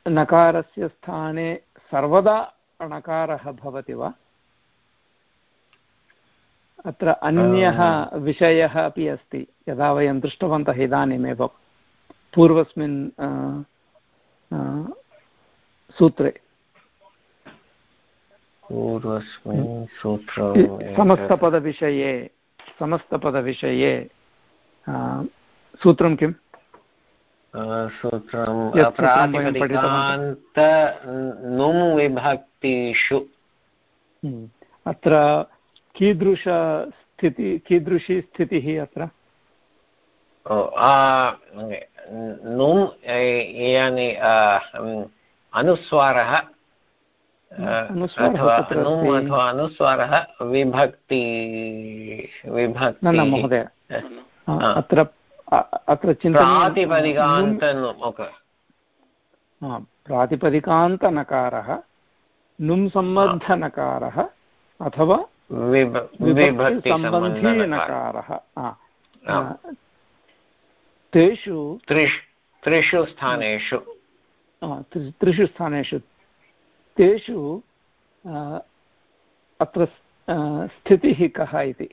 नकारस्य स्थाने सर्वदा णकारः भवति वा? अत्र अन्यः विषयः अपि अस्ति यदा वयं दृष्टवन्तः इदानीमेव पूर्वस्मिन् सूत्रे। पूर्वस्मिन् सूत्र समस्तपदविषये समस्तपदविषये सूत्रं किम्? सूत्रं प्रातिपदिकान्त नुम् विभक्तिषु। अत्र कीदृशस्थिति कीदृशी स्थितिः अत्र नुम् यानि अनुस्वारः अथवा अनुस्वारः विभक्ति विभक्ति महोदय अत्र अत्र प्रातिपदिकान्त प्रातिपदिकान्तनकारः नुं सम्बद्धनकारः अथवा विभक्तिसम्बन्धीनकारः। तेषु त्रिषु स्थानेषु। त्रिषु स्थानेषु। तेषु अत्र स्थितिः कः इति।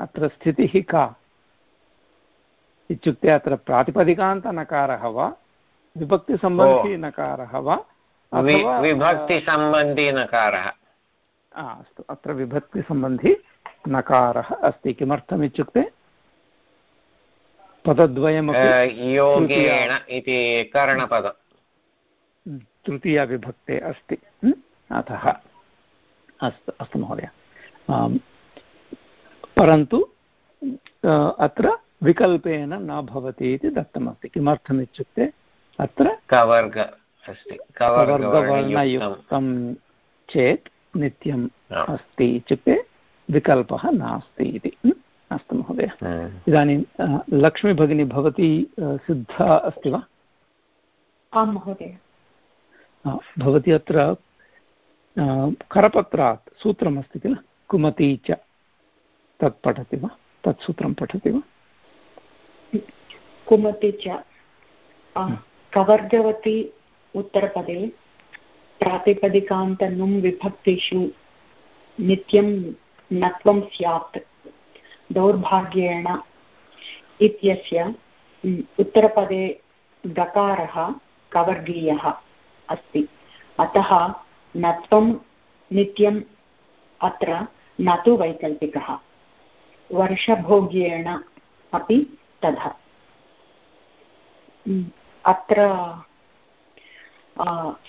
अत्र स्थितिः का इत्युक्ते अत्र प्रातिपदिकान्तनकारः वा? विभक्तिसम्बन्धीनकारः वा? विभक्तिसम्बन्धीनकारः अस्तु अत्र विभक्तिसम्बन्धी नकारः अस्ति। किमर्थम् इत्युक्ते पदद्वयमपि योगेण इति करणपद तृतीयाविभक्ते अस्ति। अतः। अस्तु अस्तु महोदय। परन्तु अत्र विकल्पेन न भवति इति दत्तमस्ति। किमर्थमित्युक्ते अत्र कवर्ग अस्ति। कवर्गवर्णयुक्तं चेत् नित्यम् अस्ति इत्युक्ते विकल्पः नास्ति इति। अस्तु महोदय। इदानीं लक्ष्मीभगिनी भवती सिद्धा अस्ति वा? आं महोदय। भवती अत्र करपत्रात् सूत्रमस्ति किल? कुमती च तत् पठति वा? तत् सूत्रं पठति वा? कुमति च कवर्गवती उत्तरपदे प्रातिपदिकान्तनुं विभक्तिषु नित्यं नत्वं स्यात् दौर्भाग्येण इत्यस्य उत्तरपदे गकारः कवर्गीयः अस्ति। अतः नत्वं नित्यम् अत्र न तु वैकल्पिकः। वर्षभोग्येण अपि तथा। अत्र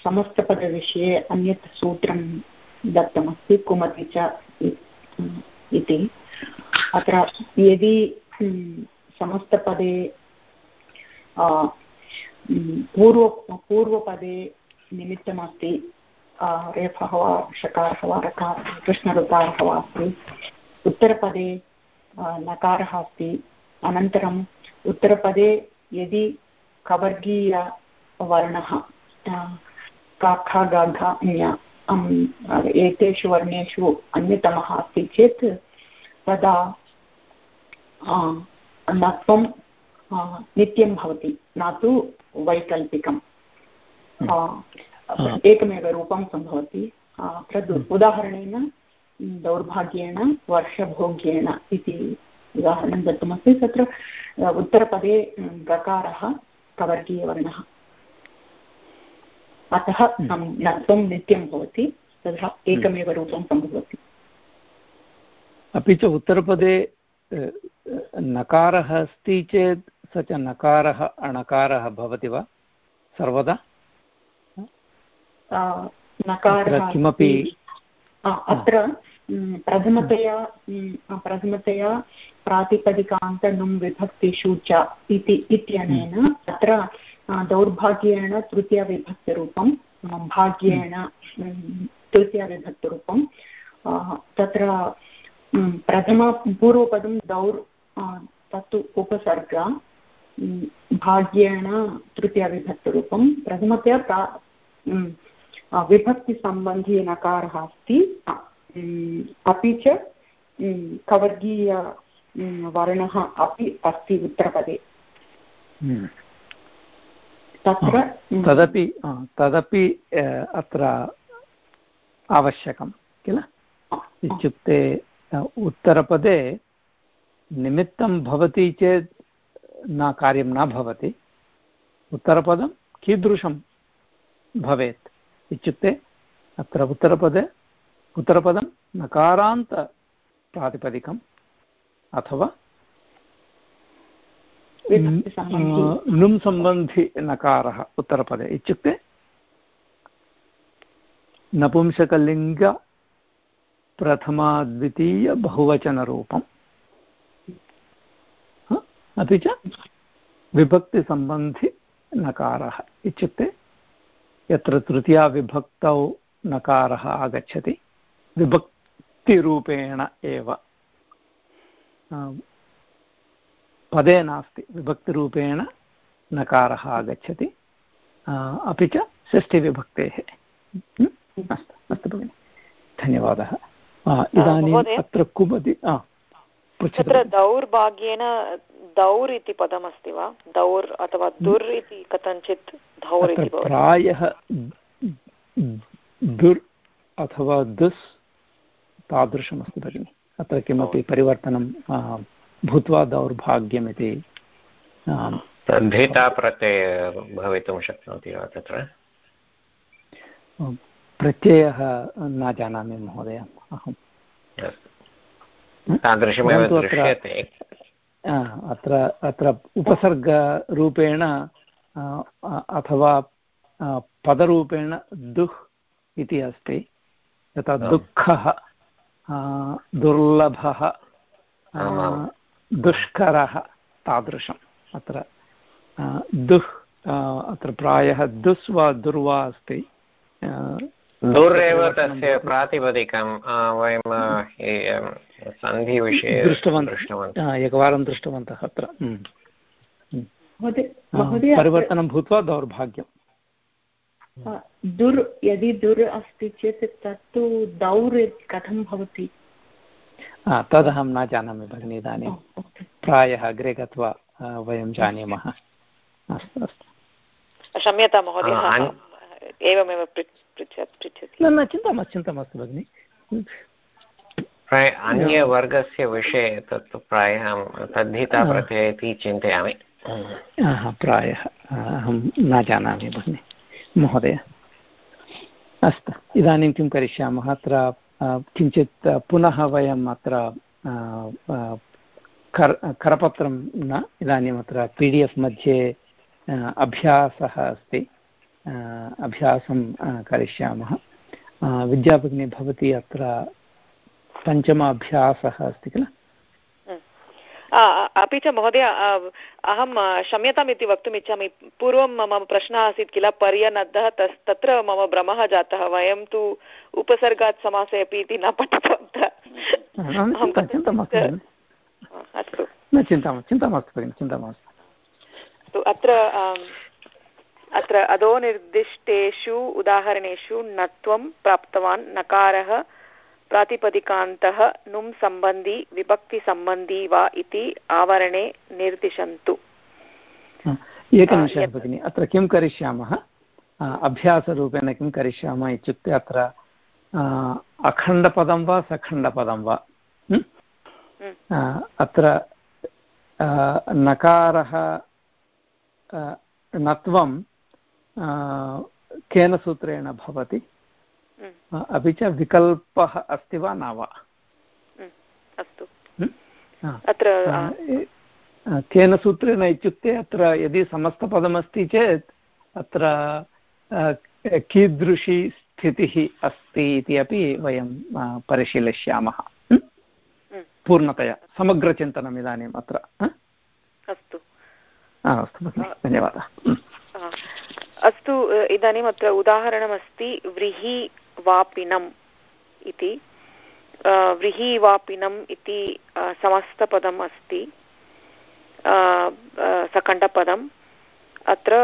समस्तपदविषये अन्यत् सूत्रं दत्तमस्ति, कुमति च इति। अत्र यदि समस्तपदे पूर्व, पूर्वपदे निमित्तमस्ति रेफः वा षकारः वा रकारः कृष्णऋकारः वा अस्ति, उत्तरपदे नकारः अस्ति अनन्तरम् उत्तरपदे यदि कवर्गीयवर्णः का ख ग घ एतेषु वर्णेषु अन्यतमः अस्ति चेत् तदा नत्वं नित्यं भवति न तु वैकल्पिकम्। एकमेव रूपं सम्भवति। तद् उदाहरणेन दौर्भाग्येन वर्षभोग्येन इति उदाहरणं दत्तमस्ति। तत्र उत्तरपदे गकारः कवर्गीयवर्णः। अतः नत्वं नित्यं भवति तथा एकमेव रूपं सम्भवति अपि च उत्तरपदे नकारः अस्ति चेत् स च नकारः अणकारः भवति वा? सर्वदा? नकारः किमपि अत्र प्रथमतया प्रथमतया प्रातिपदिकान्तनुं विभक्तिषु च इति इत्यनेन अत्र दौर्भाग्येण तृतीयविभक्तिरूपं भाग्येण तृतीयविभक्तिरूपं तत्र प्रथम पूर्वपदं दौर् तत्तु उपसर्ग भाग्येण तृतीयविभक्तिरूपं प्रथमतया प्रा विभक्तिसम्बन्धी नकारः अस्ति अपि च कवर्गीय वर्णः अपि अस्ति उत्तरपदे। हम्म। तत्र तदपि तदपि अत्र आवश्यकं किल? इत्युक्ते उत्तरपदे निमित्तं भवति चेत् न कार्यं न भवति। उत्तरपदं कीदृशं भवेत्? इत्युक्ते अत्र उत्तरपदे उत्तरपदं नकारान्तप्रातिपदिकम् अथवा नुं सम्बन्धि नकारः उत्तरपदे। इत्युक्ते नपुंसकलिङ्ग प्रथमाद्वितीयबहुवचनरूपम् अपि च विभक्तिसम्बन्धि नकारः। इत्युक्ते यत्र तृतीयाविभक्तौ नकारः आगच्छति। विभक्तिरूपेण एव। पदे नास्ति विभक्तिरूपेण नकारः आगच्छति। अपि च षष्ठीविभक्तेः। अस्तु अस्तु भगिनि। धन्यवादः। इदानीम् अत्र कुमति तत्र दौर्भाग्येन दौर् इति पदमस्ति वा? दौर् अथवा दुर् इति कथञ्चित् धौर् इति प्रायः दुर् अथवा दुस् तादृशमस्ति भगिनि। अत्र किमपि परिवर्तनं भूत्वा दौर्भाग्यमिति भेदाप्रत्यय भवितुं शक्नोति वा तत्र? प्रत्ययः न जानामि महोदय अहं। तादृशमेव दृश्यते। अत्र अत्र उपसर्गरूपेण अथवा पदरूपेण दुः इति अस्ति। यथा दुःखः दुर्लभः दुष्करः तादृशम्। अत्र दुः अत्र प्रायः दुस् वा दुर्वा अस्ति। दुर् तस्य प्रातिपदिकं वयं सन्धिविषये दृष्टवन्तः। एकवारं दृष्टवन्तः अत्र। परिवर्तनं भूत्वा दौर्भाग्यम्। दुर् यदि दुर् अस्ति चेत् तत्तु दौर् कथं भवति? तदहं न जानामि भगिनि इदानीं। प्रायः अग्रे गत्वा वयं जानीमः। अस्तु अस्तु क्षम्यतां महोदय एवमेव न न चिन्ता मास्तु चिन्ता मास्तु भगिनि। प्राय अन्यवर्गस्य विषये तत् प्रायः तद्धिता प्रत्यय इति चिन्तयामि प्रायः अहं न जानामि भगिनि। महोदय। अस्तु, इदानीं किं करिष्यामः? अत्र किञ्चित् पुनः वयम् अत्र कर्, करपत्रं न, इदानीम् अत्र पि डि एफ् मध्ये अभ्यासः अस्ति। अभ्यासं करिष्यामः। विद्याभगिनी भवती अत्र पञ्चम अभ्यासः अस्ति किल? अपि च महोदय अहं क्षम्यताम् इति वक्तुम् इच्छामि। पूर्वं मम प्रश्नः आसीत् किल पर्यनद्धः तस् तत्र मम भ्रमः जातः। वयं तु उपसर्गात् समासे अपि इति न पठितवन्तः। अस्तु। न चिन्ता चिन्ता मास्तु भगिनि चिन्ता मास्तु। अत्र अत्र अधोनिर्दिष्टेषु उदाहरणेषु नत्वं प्राप्तवान् नकारः प्रातिपदिकान्तः नुं सम्बन्धी विभक्तिसम्बन्धी वा इति आवरणे निर्दिशन्तु। एकनिमिषः भगिनि अत्र किं करिष्यामः? अभ्यासरूपेण किं करिष्यामः इत्युक्ते अत्र अखण्डपदं वा सखण्डपदं वा? अत्र नकारः नत्वं केन सूत्रेण भवति? अपि च विकल्पः अस्ति वा न वा? अस्तु। अत्र केन सूत्रेण इत्युक्ते अत्र यदि समस्तपदमस्ति चेत् अत्र कीदृशी स्थितिः अस्ति इति अपि वयं परिशीलिष्यामः पूर्णतया। समग्रचिन्तनम् इदानीम् अत्र। अस्तु। अस्तु भगिनि। धन्यवादः। अस्तु इदानीम् अत्र उदाहरणमस्ति व्रीहि वापिनम् इति व्रीहि वापिनम् इति समस्तपदम् अस्ति सकण्डपदम्। अत्र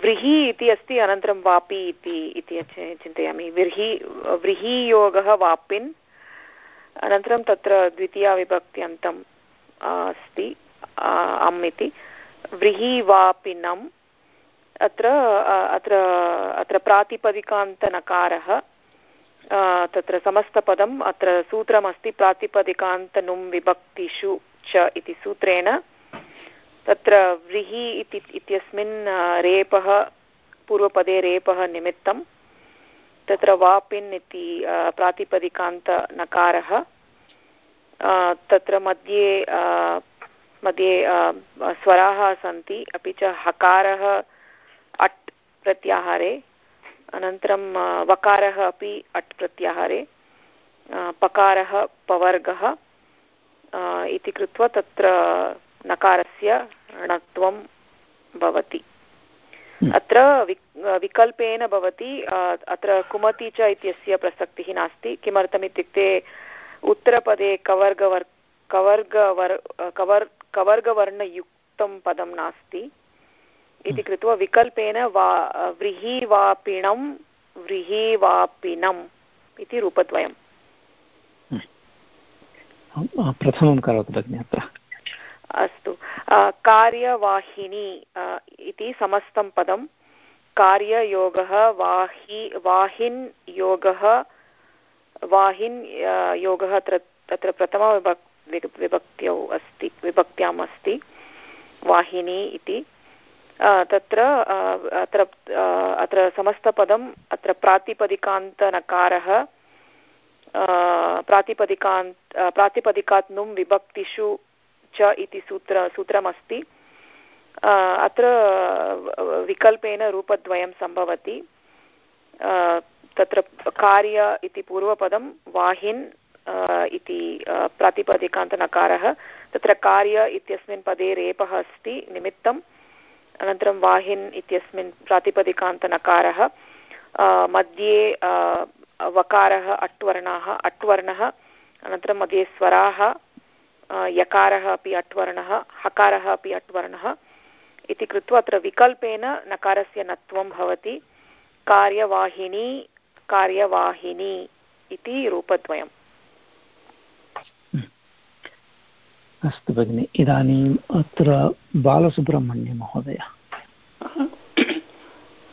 व्रीहि इति अस्ति, अनन्तरं वापि इति इति चिन्तयामि। व्रीहि व्रीहियोगः वापिन्, अनन्तरं तत्र द्वितीयाविभक्त्यन्तम् अस्ति अम् इति। व्रीहिवापिनम् अत्र अत्र अत्र प्रातिपदिकान्तनकारः तत्र समस्तपदम् अत्र सूत्रमस्ति प्रातिपदिकान्तनुं विभक्तिषु च इति सूत्रेण। तत्र व्रीहि इति, इत्यस्मिन् रेपः, पूर्वपदे रेपः निमित्तं। तत्र वापिन् इति प्रातिपदिकान्तनकारः। तत्र मध्ये मध्ये स्वराः सन्ति, अपि च हकारः अट् प्रत्याहारे अनन्तरं वकारः अपि अट् प्रत्याहारे पकारः पवर्गः इति कृत्वा तत्र नकारस्य णत्वं भवति। हम्म। अत्र विकल्पेन भवति अत्र कुमति च इत्यस्य प्रसक्तिः नास्ति। किमर्थमित्युक्ते उत्तरपदे कवर्गवर् कवर्गवर् कवर् कवर्गवर्णयुक्तं पदं नास्ति। इति। कृत्वा विकल्पेन वा व्रीहिवापिणं व्रीहिवापिनम् इति रूपद्वयम्। प्रथमं करोतु भगिनि अत्र अस्तु कार्यवाहिनी इति समस्तं पदं कार्ययोगः वाहि वाहिन् योगः वाहिन् योगः अत्र तत्र प्रथमविभक् विभक्त्यौ अस्ति विभक्त्याम् अस्ति वाहिनी इति तत्र अत्र अत्र समस्तपदम्, अत्र प्रातिपदिकान्तनकारः प्रातिपदिकान्त् प्रातिपदिकात् नुं विभक्तिषु च इति सूत्र, सूत्रमस्ति. अत्र विकल्पेन रूपद्वयं सम्भवति. तत्र कार्य इति पूर्वपदं वाहिन् इति प्रातिपदिकान्तनकारः. तत्र कार्य इत्यस्मिन् पदे रेपः अस्ति निमित्तम्. अनन्तरं वाहिन् इत्यस्मिन् प्रातिपदिकान्तनकारः मध्ये वकारः अट्वर्णाः, अट्वर्णः, अनन्तरं मध्ये स्वराः यकारः अपि अट्वर्णः, हकारः अपि अट्वर्णः इति कृत्वा अत्र विकल्पेन नकारस्य नत्वं भवति, कार्यवाहिनी कार्यवाहिनी इति रूपद्वयम्। अस्तु भगिनि, इदानीम् अत्र बालसुब्रह्मण्यमहोदय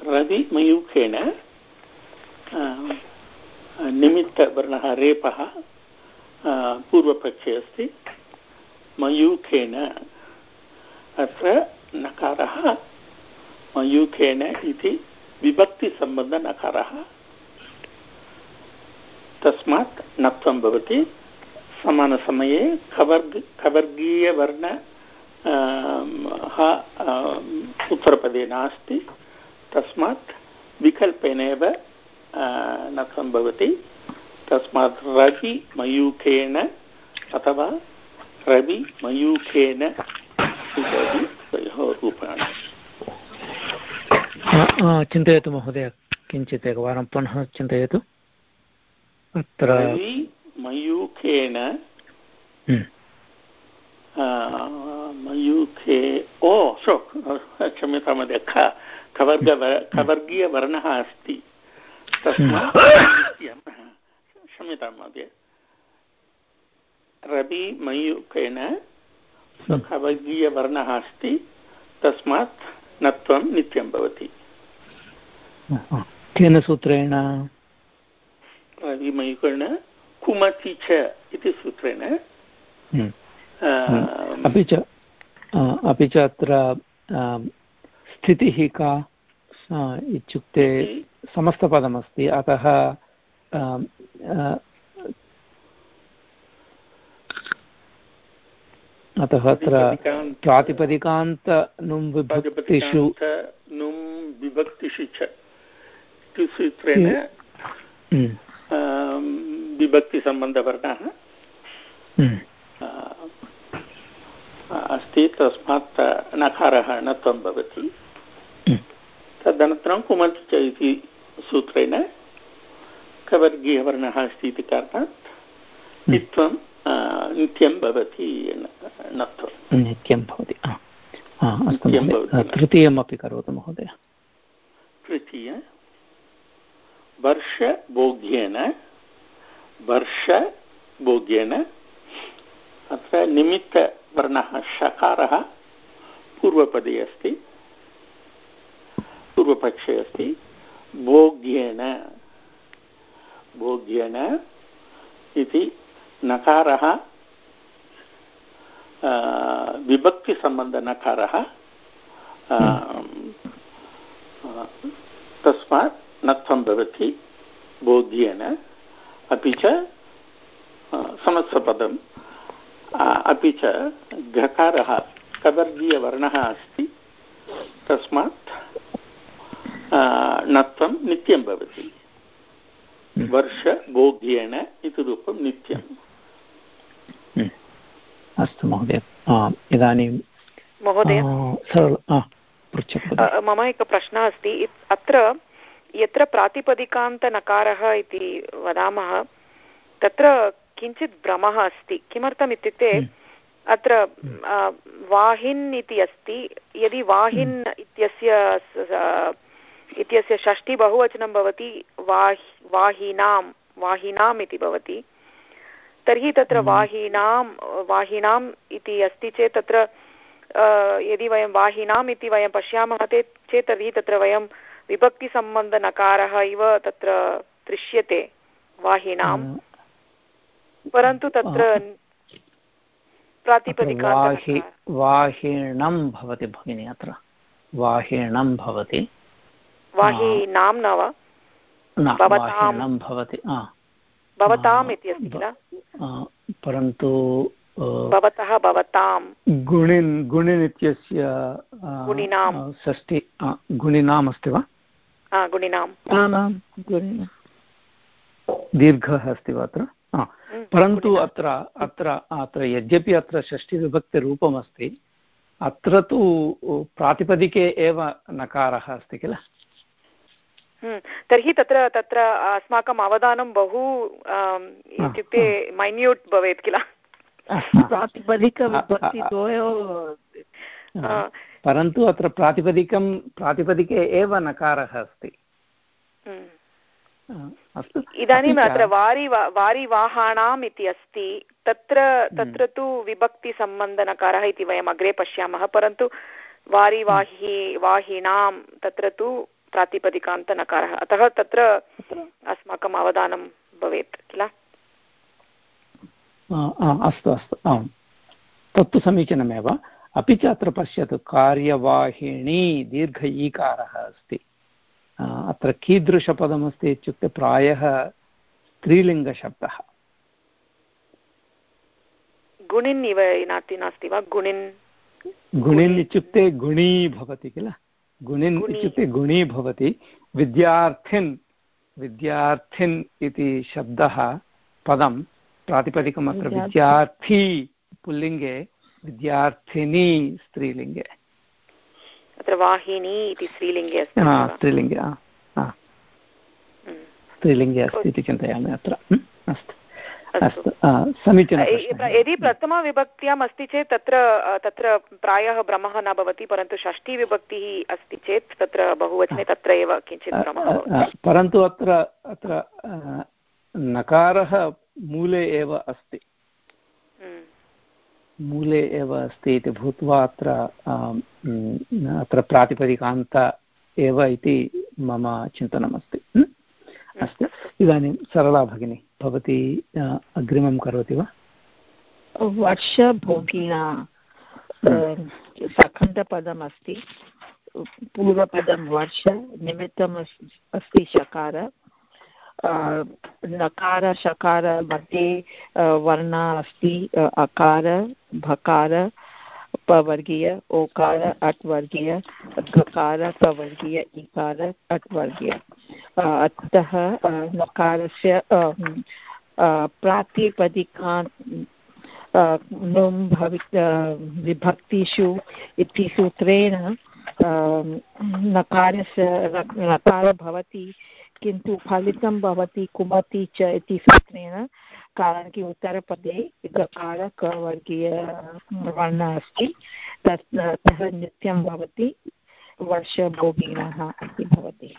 रविमयूखेन निमित्तवर्णः रेपः पूर्वपक्षे अस्ति। मयूखेन अत्र नकारः मयूखेन इति विभक्तिसम्बन्धनकारः। तस्मात् नत्वं भवति। समानसमये खवर्ग खवर्गीयवर्ण उत्तरपदे नास्ति तस्मात् विकल्पेनैव नत्वं भवति तस्मात् रविमयूखेन अथवा रवि मयूखेन इत्यादि रूपाणि। चिन्तयतु महोदय किञ्चित् एकवारं पुनः चिन्तयतु। अत्र मयूखेन हम्म। मयूखे ओ शो क्षम्यतां महोदय ख खवर्ग खवर्गीयवर्णः अस्ति। तस्मात् क्षम्यतां महोदय रवि मयूखेन खवर्गीयवर्णः अस्ति तस्मात् नत्वं नित्यं भवति। केन सूत्रेण? रविमयूखेन कुमति च इति सूत्रेण। हम्म। अपि च अपि च अत्र स्थितिः का इत्युक्ते समस्तपदमस्ति। अतः अतः अत्र प्रातिपदिकान्त नुम् विभक्तिषु नुम् विभक्तिषु च इति सूत्रेण। हम्म। विभक्तिसम्बन्धवर्णः हम्म। अस्ति तस्मात् नकारः णत्वं भवति हम्म। तदनन्तरं कुमति च इति सूत्रेण कवर्गीयवर्णः अस्ति इति कारणात् नित्वं नित्यं भवति णत्वं नित्यं भवति तृतीयमपि करोतु महोदय तृतीय वर्षभोग्येन वर्षभोग्येन अत्र निमित्तवर्णः षकारः पूर्वपदे अस्ति। पूर्वपक्षे अस्ति। भोग्येन। भोग्येन इति नकारः विभक्तिसम्बन्धनकारः तस्मात् नत्वं भवति। बोध्येन अपि च समत्सपदम्। अपि च घकारः कवर्गीयवर्णः अस्ति। तस्मात् णत्वं नित्यं भवति। हम्म। वर्षभोग्येन इति रूपं नित्यम्। हम्म। अस्तु महोदय। इदानीं महोदय। मम एकः प्रश्नः अस्ति। अत्र यत्र प्रातिपदिकान्तनकारः इति वदामः तत्र किञ्चित् भ्रमः अस्ति। किमर्थम् इत्युक्ते हम्म। अत्र वाहिन् इति अस्ति। यदि वाहिन् इत्यस्य इत्यस्य षष्ठी बहुवचनं भवति वाहि वाहिनां वाहिनाम् इति भवति। तर्हि तत्र हम्म। वाहिनां वाहिनाम् इति अस्ति चेत् तत्र यदि वयं वाहिनाम् इति वयं पश्यामः चेत् तर्हि तत्र वयं विभक्तिसम्बन्धनकारः इव तत्र दृश्यते वाहिनां परन्तु तत्र प्रातिपदिका वाहिणं भवति भगिनि अत्र। वाहिणं भवति। वाहिनां न वा? वाहिणं भवति। भवताम् इति अस्ति किल परन्तु भवतः भवतां गुणिन् गुणिन् इत्यस्य षष्टि गुणिनाम्। अस्ति वा? गुणिनां दीर्घः अस्ति वा अत्र परन्तु अत्र अत्र अत्र यद्यपि अत्र षष्टिविभक्तिरूपमस्ति अत्र तु प्रातिपदिके एव नकारः अस्ति किल? तर्हि तत्र तत्र अस्माकम् अवधानं बहु इत्युक्ते मैन्यूट् भवेत् किल? परन्तु अत्र प्रातिपदिकं प्रातिपदिके एव नकारः अस्ति। अस्तु। इदानीम् अत्र वारि वारिवाहाणाम् इति अस्ति। तत्र तत्र तु विभक्तिसम्बन्धनकारः इति वयम् अग्रे पश्यामः परन्तु वारिवाहि वाहिनां तत्र तु प्रातिपदिकान्तनकारः। अतः तत्र अस्माकम् अवधानं भवेत् किल? अस्तु अस्तु। आम्। तत्तु समीचीनमेव। अपि च अत्र पश्यतु कार्यवाहिनी दीर्घ ईकारः अस्ति। अत्र कीदृशपदमस्ति इत्युक्ते प्रायः स्त्रीलिङ्गशब्दः। गुणिन् इव नास्ति वा? गुणिन्। गुणिन् इत्युक्ते गुणी भवति किल? गुणिन् इत्युक्ते गुणी भवति। विद्यार्थिन् विद्यार्थिन् इति शब्दः पदं प्रातिपदिकम् अत्र विद्यार्थी पुल्लिङ्गे विद्यार्थिनी स्त्रीलिङ्गे अत्र वाहिनी इति स्त्रीलिङ्गे अस्ति स्त्रीलिङ्गे स्त्रीलिङ्गे अस्ति इति चिन्तयामि अत्र। अस्तु। अस्तु। समीचीनं यदि प्रथमविभक्त्याम् अस्ति चेत् तत्र तत्र प्रायः भ्रमः न भवति परन्तु षष्ठीविभक्तिः अस्ति चेत् तत्र बहुवचने तत्र एव किञ्चित् भ्रमः परन्तु अत्र अत्र नकारः मूले एव अस्ति। हम्म। मूले एव अस्ति इति भूत्वा अत्र अत्र प्रातिपदिकान्त एव इति मम चिन्तनमस्ति। अस्तु। इदानीं सरला भगिनी भवती अग्रिमं करोति वा? वर्षभोगिना सखण्डपदमस्ति। पूर्वपदं वर्ष निमित्तम् अस्ति शकार। नकार, शकार मध्ये वर्णा अस्ति अकार, भकार पवर्गीय ओकार, अट्वर्गीय, गकार पवर्गीय इकार, अट्वर्गीय। अतः नकारस्य प्रातिपदिका नुं भवि विभक्तिषु इति सूत्रेण नकारस्य नकार भवति किन्तु फलितं भवति कुमति च इति सूत्रेण कारणं कि उत्तरपदे कारकवर्गीय वर्णः अस्ति। तत् तः नित्यं भवति वर्षभोगिनः इति भवति।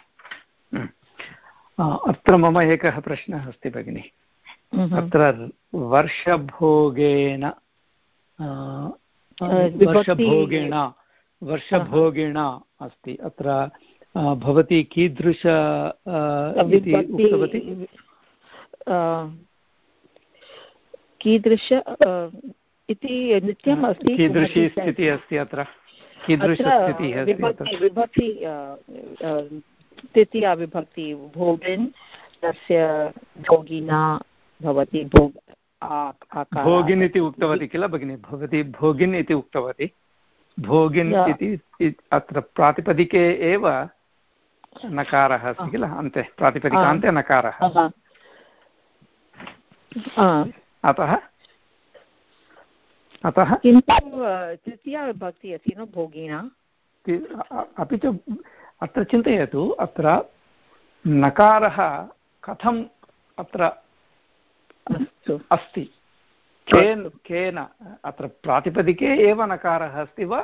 अत्र मम एकः प्रश्नः अस्ति भगिनि। अत्र वर्षभोगेन वर्षभोगेण वर्षभोगेण अस्ति। अत्र भवती कीदृश इति उक्तवती? कीदृश इति नित्यम् अस्ति कीदृशी स्थितिः अस्ति अत्र? कीदृशस्थितिः विभक्ति तृतीया विभक्ति भोगिन् तस्य भोगिना भवति भोग भोगिन् इति उक्तवती किल भगिनि? भवती भोगिन् इति उक्तवती? भोगिन् इति अत्र प्रातिपदिके एव नकारः अस्ति किल? अन्ते प्रातिपदिकान्ते नकारः। अतः अतः किन्तु तृतीया विभक्तिः अस्ति न भोगिना? अपि च अत्र चिन्तयतु अत्र नकारः कथम् अत्र अस्ति। केन केन? अत्र प्रातिपदिके एव नकारः अस्ति वा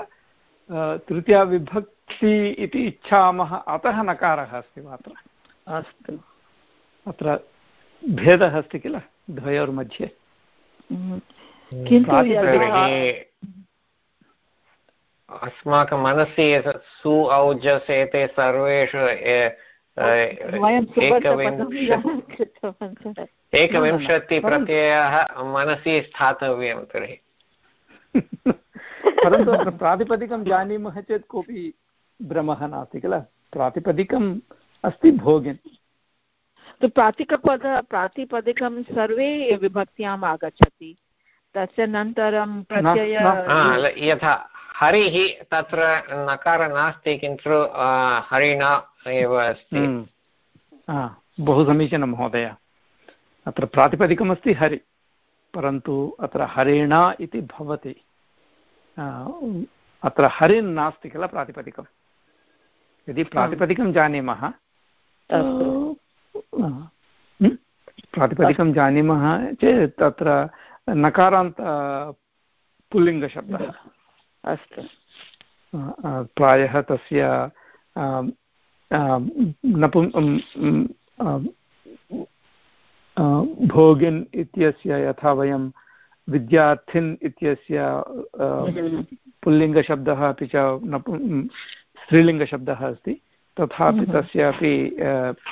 तृतीयाविभक्ति इति इच्छामः अतः नकारः अस्ति वा अत्र अस्तु। अत्र भेदः अस्ति किल? द्वयोर्मध्ये। किन्तु अस्माकं मनसि सु औजस् एते सर्वेषु एकविंशतिप्रत्ययः मनसि स्थातव्यं तर्हि। परन्तु अत्र प्रातिपदिकं जानीमः चेत् कोऽपि भ्रमः नास्ति किल? प्रातिपदिकम् अस्ति भोगिन्। प्रातिकपद प्रातिपदिकं सर्वे विभक्त्याम् आगच्छति। तस्य अनन्तरं प्रत्यय यथा हरिः तत्र नकार नास्ति किन्तु हरिणा एव अस्ति। हम्म। बहु समीचीनं महोदय। अत्र प्रातिपदिकमस्ति हरि परन्तु अत्र हरिणा इति भवति। अत्र हरिन् नास्ति किल प्रातिपदिकं यदि प्रातिपदिकं जानीमः प्रातिपदिकं जानीमः चेत् तत्र नकारान्त पुल्लिङ्गशब्दः। अस्तु। प्रायः तस्य नपु भोगिन् इत्यस्य यथा वयं विद्यार्थिन् इत्यस्य पुल्लिङ्गशब्दः अपि च नपु स्त्रीलिङ्गशब्दः अस्ति। तथापि तस्यापि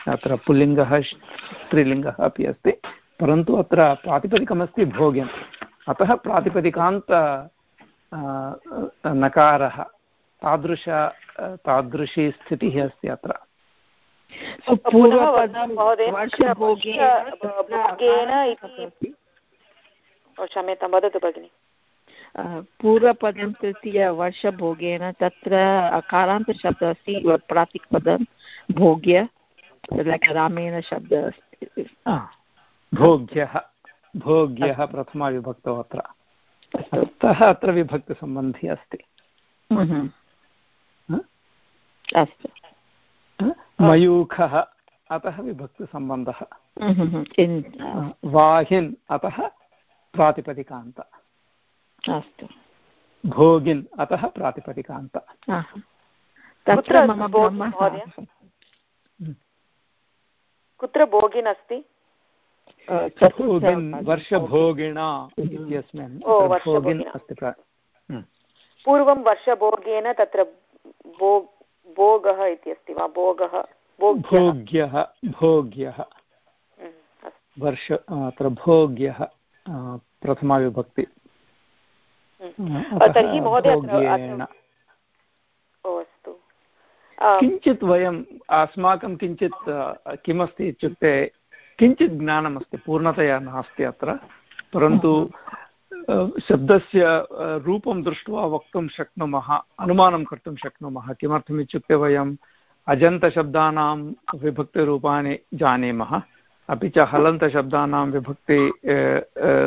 अत्र पुल्लिङ्गः स्त्रीलिङ्गः अपि अस्ति। परन्तु अत्र प्रातिपदिकमस्ति भोग्यम्। अतः प्रातिपदिकान्त नकारः तादृश तादृशी स्थितिः अस्ति अत्र। क्षम्यतां वदतु भगिनि। पूर्वपदं तृतीयवर्षभोगेन तत्र अकारान्तशब्दः अस्ति प्रातिपदं भोग्य रामेण शब्दः अस्ति भोग्यः भोग्यः प्रथमाविभक्तौ अत्र अतः अत्र विभक्तिसम्बन्धी अस्ति अस्तु मयूखः अतः विभक्तिसम्बन्धः वाहिन् अतः प्रातिपदिकान्त अस्तु। भोगिन् अतः प्रातिपदिकान्त। तत्र मम कुत्र भोगिन् अस्ति? वर्षभोगिना इत्यस्मिन् भोगिन् अस्ति पूर्वं वर्षभोगेन तत्र भोगः इति अस्ति वा? भोगः भोग्यः। भोग्यः वर्ष अत्र भोग्यः प्रथमाविभक्ति तर्हि महोदय अस्तु। किञ्चित् वयम् अस्माकं किञ्चित् किमस्ति इत्युक्ते किञ्चित् ज्ञानमस्ति पूर्णतया नास्ति अत्र परन्तु शब्दस्य रूपं दृष्ट्वा वक्तुं शक्नुमः अनुमानं कर्तुं शक्नुमः किमर्थम् इत्युक्ते वयम् अजन्तशब्दानां विभक्तिरूपाणि जानीमः अपि च हलन्तशब्दानां विभक्ति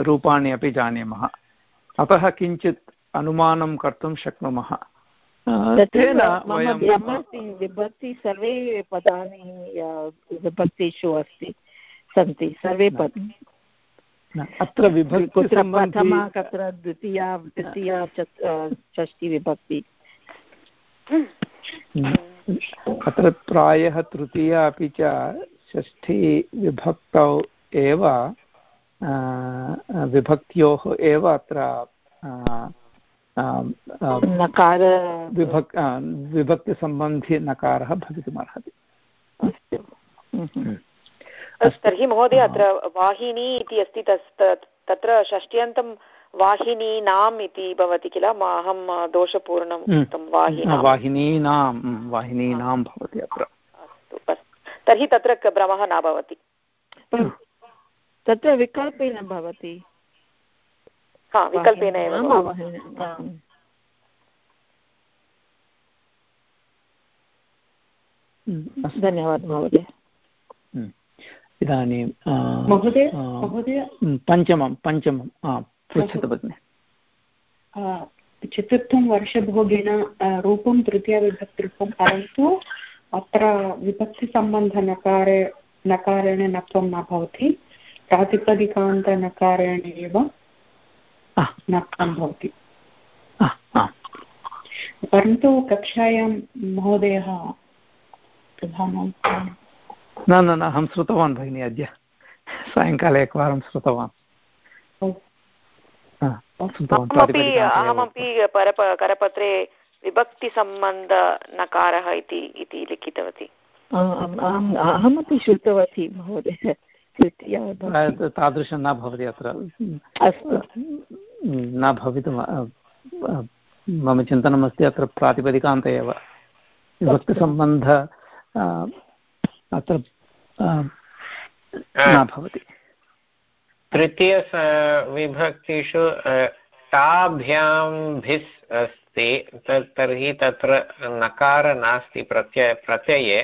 रूपाणि अपि जानीमः। अतः किञ्चित् अनुमानं कर्तुं शक्नुमः। तेन विभक्ति सर्वे पदानि विभक्तिषु अस्ति सन्ति सर्वे पद अत्र विभक्ति प्रथमा कुत्र द्वितीया तृतीया षष्टिविभक्ति अत्र प्रायः तृतीया अपि च षष्ठीविभक्तौ एव। विभक्त्योः एव अत्र नकार विभक् विभक्तिसम्बन्धी नकारः भवितुमर्हति तर्हि महोदय अत्र वाहिनी इति अस्ति तत्र षष्ट्यन्तं वाहिनीनाम् इति भवति किल? अहं दोषपूर्णम् उक्तं वाहिनीनां वाहिनीनां भवति अत्र। अस्तु अस्तु। तर्हि तत्र भ्रमः न भवति। तत्र विकल्पेन भवति। हा विकल्पेन एव धन्यवादः महोदय। इदानीं महोदय महोदय। पञ्चमं पञ्चमं पृच्छतु भगिनि। चतुर्थं वर्षभोगेन रूपं तृतीयविभक्तिरूपं परन्तु अत्र विभक्तिसम्बन्धनकारे नकारेण नत्वं न भवति। प्रातिपदिकान्तनकारेण एव नक्तं भवति। परन्तु कक्षायां महोदयः न न न अहं श्रुतवान् भगिनि अद्य। सायङ्काले एकवारं श्रुतवान्। अहमपि करपत्रे विभक्तिसम्बन्धनकारः इति इति लिखितवती। अहमपि श्रुतवती महोदय। तादृशं न भवति अत्र। अस्तु। न भवितुं मम चिन्तनमस्ति अत्र प्रातिपदिकान्त एव। विभक्तिसम्बन्ध अत्र न भवति। तृतीय विभक्तिषु ताभ्यां भिस् अस्ति तर्हि तत्र नकार नास्ति प्रत्यय प्रत्यये।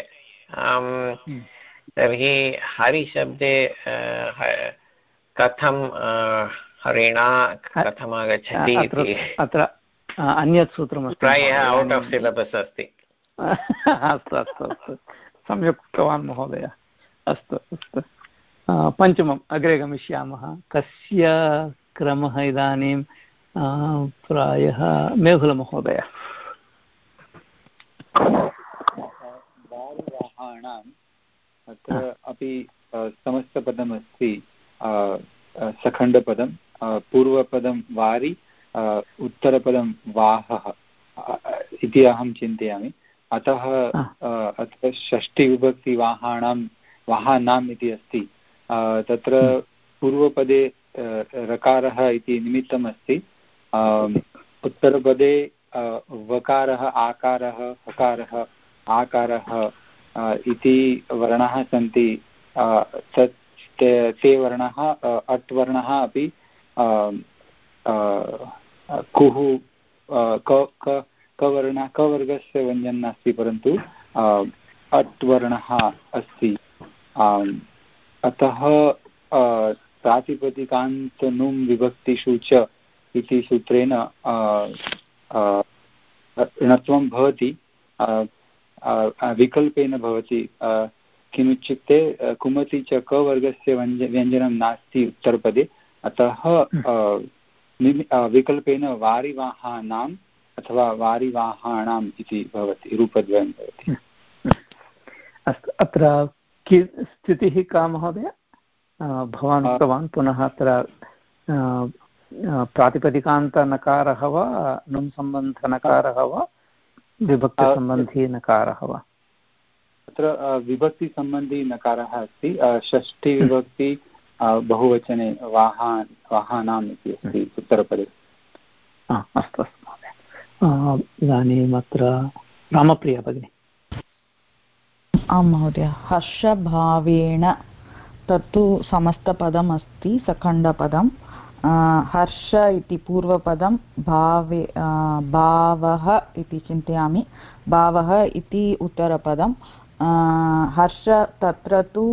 तर्हि हरिशब्दे कथं हरिणा कथम् आगच्छति इति? अत्र अन्यत् सूत्रमस्ति प्रायः औट् आफ् सिलबस् अस्ति. अस्तु अस्तु अस्तु. सम्यक् उक्तवान् महोदय. अस्तु अस्तु. पञ्चमम् अग्रे गमिष्यामः. कस्य क्रमः इदानीं प्रायः मेहुलमहोदय अत्र अपि समस्तपदमस्ति सखण्डपदं पूर्वपदं वारि उत्तरपदं वाहः इति अहं चिन्तयामि। अतः अत्र षष्टिविभक्तिवाहाणां वाहानाम् इति अस्ति। तत्र पूर्वपदे रकारः इति निमित्तम् अस्ति। उत्तरपदे वकारः आकारः हकारः आकारः इति वर्णाः सन्ति। तत् ते वर्णाः अट् वर्णः अपि कुः कवर्णः कवर्गस्य व्यञ्जनं नास्ति, परन्तु अट् वर्णः अस्ति। अतः प्रातिपदिकान्तनुं विभक्तिषु च इति सूत्रेण णत्वं भवति। विकल्पेन भवति। किमित्युक्ते कुमति च कवर्गस्य व्यञ्जनं नास्ति उत्तरपदे। अतः विकल्पेन वारिवाहानाम् अथवा वारिवाहाणाम् इति भवति रूपद्वयं भवति। अस्तु अत्र कि स्थितिः का महोदय? भवान् उक्तवान् पुनः अत्र प्रातिपदिकान्तनकारः वा नुं सम्बन्धनकारः वा? विभक्तिसम्बन्धी नकारः वा? तत्र विभक्तिसम्बन्धी नकारः अस्ति। षष्ठीविभक्ति बहुवचने वाहान् वाहानाम् इति अस्ति उत्तरपदे। अस्तु अस्तु महोदय। इदानीम् अत्र रामप्रिया भगिनि। आं महोदय। हर्षभावेन तत्तु समस्तपदम् अस्ति सखण्डपदं हर्ष इति पूर्वपदं भावे भावः इति चिन्तयामि। भावः इति उत्तरपदं। हर्ष तत्र तु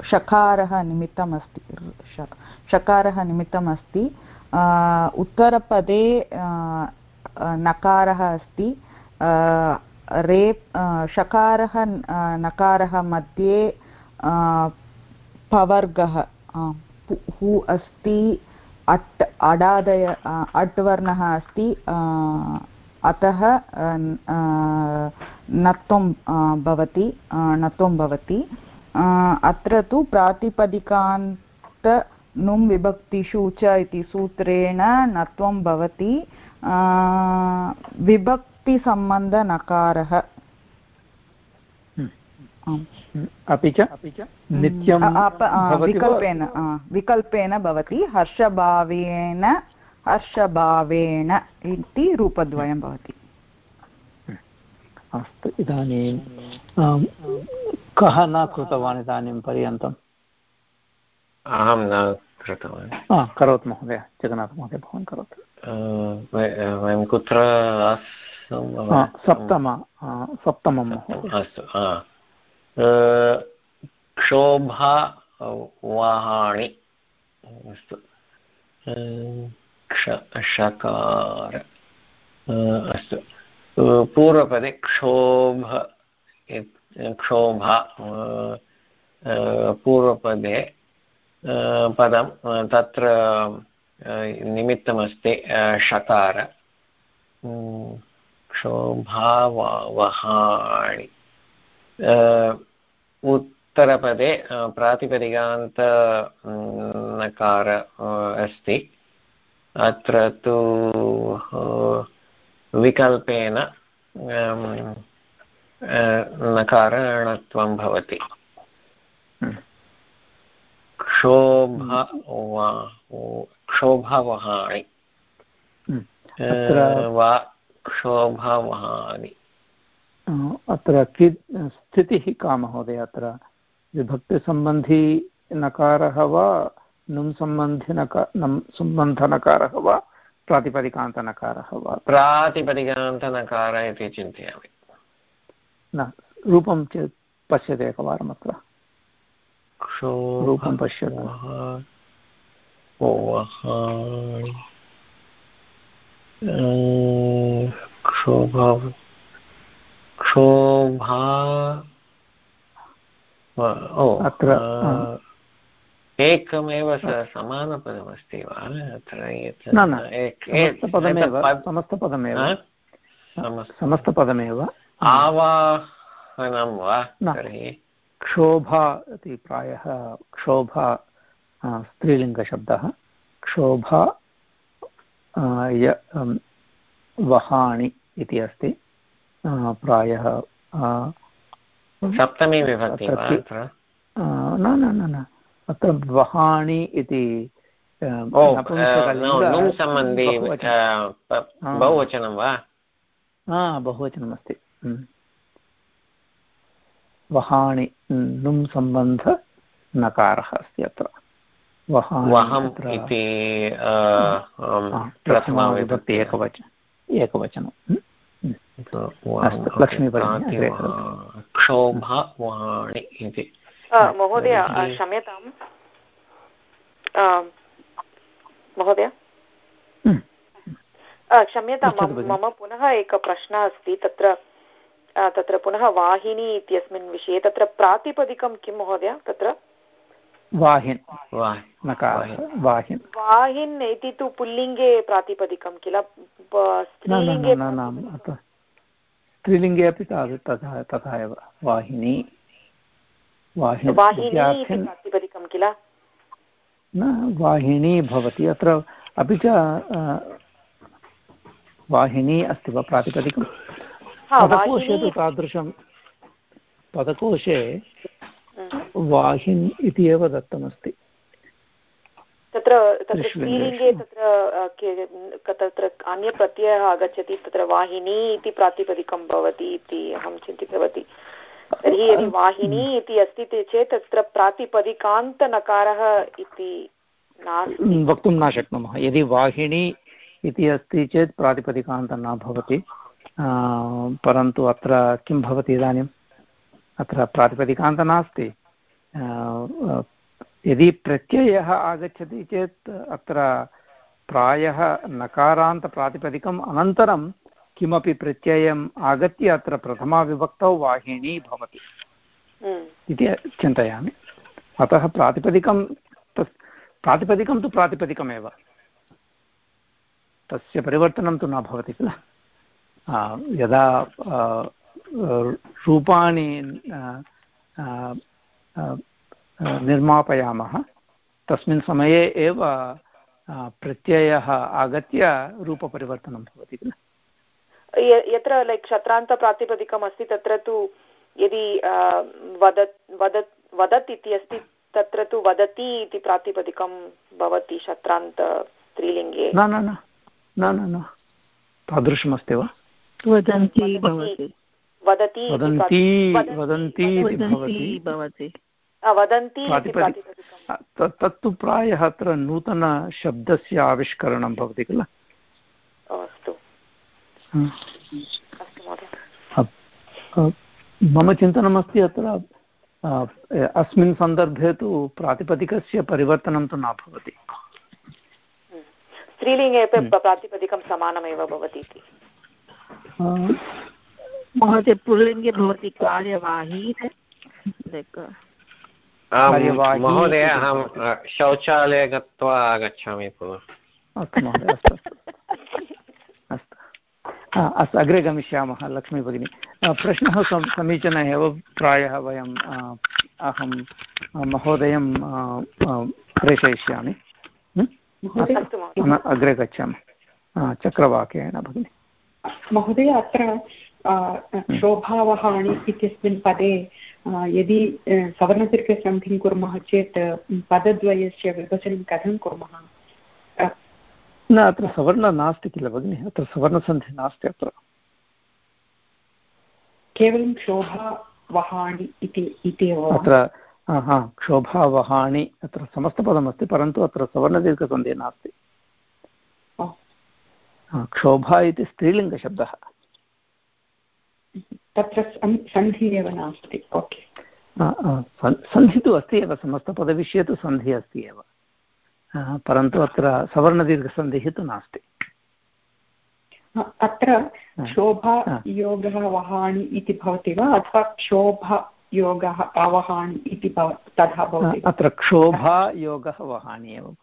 षकारः निमित्तम् अस्ति षकारः निमित्तम् अस्ति उत्तरपदे नकारः अस्ति। रेप् षकारः नकारः मध्ये पवर्गः। हु अस्ति, अट्, अडादय अट् वर्णः अस्ति अतः नत्वं भवति नत्वं भवति। अत्र तु प्रातिपदिकान्त नुं विभक्तिषु च इति सूत्रेण नत्वं भवति। विभक्तिसम्बन्धनकारः। अपि च नित्यं विकल्पेन विकल्पेन भवति हर्षभावेन हर्षभावेन इति रूपद्वयं भवति। अस्तु इदानीं कः न कृतवान् इदानीं पर्यन्तम् अहं न कृतवान्। करोतु महोदय जगन्नाथमहोदय भवान् करोतु। वयं कुत्र सप्तम सप्तमं अस्तु क्षोभा वाहाणि अस्तु। षकार अस्तु। पूर्वपदे क्षोभ क्षोभा पूर्वपदे पदं तत्र निमित्तमस्ति षकार क्षोभावहाणि उत्तरपदे प्रातिपदिकान्त नकार अस्ति। अत्र तु विकल्पेन नकारणत्वं भवति। क्षोभ क्षोभवहाणि वा क्षोभवहानि। अत्र कि स्थितिः का महोदय अत्र? विभक्तिसम्बन्धी नकारः वा नुं सम्बन्धिनक सम्बन्धनकारः वा प्रातिपदिकान्तनकारः वा? प्रातिपदिकान्तनकार इति चिन्तयामि। न रूपं चेत् पश्यतु एकवारम् अत्र। रूपं पश्यतु। क्षोभा क्षोभा अत्र एकमेव समानपदमस्ति वा? अत्र समस्तपदमेव समस्तपदमेव। समस्तपदमेव। आवाहनं वा? तर्हि? क्षोभा इति प्रायः क्षोभा स्त्रीलिङ्गशब्दः। क्षोभा वहाणि इति अस्ति। प्रायः सप्तमी विभक्ति न न न न अत्र वहाणि इति सम्बन्धी बहुवचनं। वा? बहुवचनमस्ति। वहाणि नुं सम्बन्धनकारः अस्ति अत्र। वहम् इति एकवचनं अस्तु लक्ष्मीभगिनी क्षोभवाणि इति महोदय क्षम्यताम् महोदय क्षम्यतां मम पुनः एकः प्रश्नः अस्ति तत्र तत्र पुनः वाहिनी इत्यस्मिन् विषये तत्र प्रातिपदिकं किं महोदय तत्र वाहिन् वाहिन् वाहिन् इति तु पुल्लिङ्गे प्रातिपदिकं किल स्त्रीलिङ्गे स्त्रीलिङ्गे अपि तथा तथा एव वाहिनी। प्रातिपदिकं किल? न वाहिनी भवति। अत्र अपि च वाहिनी अस्ति वा प्रातिपदिकं? पदकोशे तु तादृशं पदकोशे वाहिन् इति एव दत्तमस्ति। तत्र तत्र स्त्रीलिङ्गे तत्र तत्र अन्यप्रत्ययः आगच्छति तत्र वाहिनी इति प्रातिपदिकं भवति इति अहं चिन्तितवती। तर्हि यदि वाहिनी इति अस्ति चेत् तत्र प्रातिपदिकान्तनकारः इति वक्तुं न शक्नुमः। यदि वाहिनी इति अस्ति चेत् प्रातिपदिकान्तः न भवति। परन्तु अत्र किं भवति इदानीम्? अत्र प्रातिपदिकान्तः नास्ति। यदि प्रत्ययः आगच्छति चेत् अत्र प्रायः नकारान्तप्रातिपदिकम् अनन्तरं किमपि प्रत्ययम् आगत्य अत्र प्रथमाविभक्तौ वाहिनी भवति। हम्म। इति चिन्तयामि। अतः प्रातिपदिकं प्रातिपदिकं तु प्रातिपदिकमेव। तस्य परिवर्तनं तु न भवति किल? यदा रूपाणि निर्मापयामः। तस्मिन् समये एव प्रत्ययः आगत्य रूपपरिवर्तनं भवति किल? यत्र लैक् शत्रान्तप्रातिपदिकम् अस्ति तत्र तु यदि वदत् वदत् वदत् इति अस्ति तत्र तु वदति इति प्रातिपदिकं भवति शत्रान्त स्त्रीलिङ्गे। न न न न तादृशमस्ति वा? वदन्ति भवति। वदति वदन्ति भवति। वदन्ति तत्तु प्रायः अत्र नूतनशब्दस्य आविष्करणं भवति किल? अस्तु। मम चिन्तनमस्ति अत्र अस्मिन् सन्दर्भे तु प्रातिपदिकस्य परिवर्तनं तु न भवति। स्त्रीलिङ्गे अपि हम्म। प्रातिपदिकं समानमेव भवति इति। महोदय पुल्लिङ्गे भवति कार्यवाही। महोदय अहं शौचालये गत्वा आगच्छामि पुनः। अस्तु महोदय अस्तु अस्तु। अस्तु अग्रे गमिष्यामः लक्ष्मी भगिनी प्रश्नः समीचीनः एव प्रायः वयम् अहं महोदयं प्रेषयिष्यामि। अग्रे गच्छामः। चक्रवाकेण भगिनि। महोदय अत्र शोभावहाणि इत्यस्मिन् पदे यदि सवर्णदीर्घसन्धिं कुर्मः चेत् पदद्वयस्य विभजनं कथं कुर्मः? न अत्र सवर्णः नास्ति किल भगिनि? अत्र सवर्णसन्धिः नास्ति अत्र। केवलं शोभावहाणि इति एव अत्र हा क्षोभावहाणि अत्र समस्तपदमस्ति परन्तु अत्र सवर्णदीर्घसन्धिः नास्ति। क्षोभा इति स्त्रीलिङ्गशब्दः। तत्र सन्धिः एव नास्ति। ओके। सन्धिः तु अस्ति एव समस्तपदविषये तु सन्धिः अस्ति एव। परन्तु अत्र सवर्णदीर्घसन्धिः तु नास्ति। अत्र शोभायोगः वहाणि इति भवति वा? अथवा क्षोभयोगः अवहाणि इति तथा भवति अत्र क्षोभायोगः वहाणि एव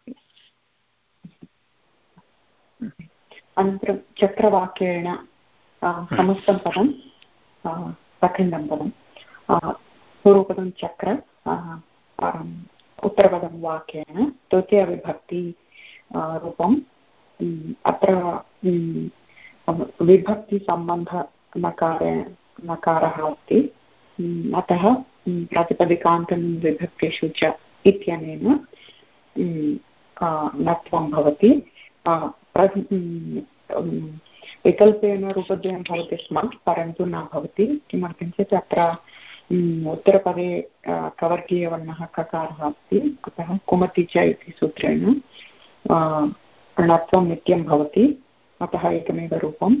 अनन्तरं चक्रवाक्येण समस्तं पदं प्रखण्डं पदं पूर्वपदं चक्र उत्तरपदं वाक्येन, तृतीयविभक्ति रूपम्। अत्र विभक्तिसम्बन्धनकारे, नकारः अस्ति। अतः प्रातिपदिकान्तं विभक्तिषु च इत्यनेन नत्वं भवति। विकल्पेन रूपद्वयं भवति स्म परन्तु न भवति। किमर्थं चेत् अत्र उत्तरपदे कवर्गीयवर्णः ककारः अस्ति। अतः कुमति च इति सूत्रेण णत्वं नित्यं भवति। अतः एकमेव रूपं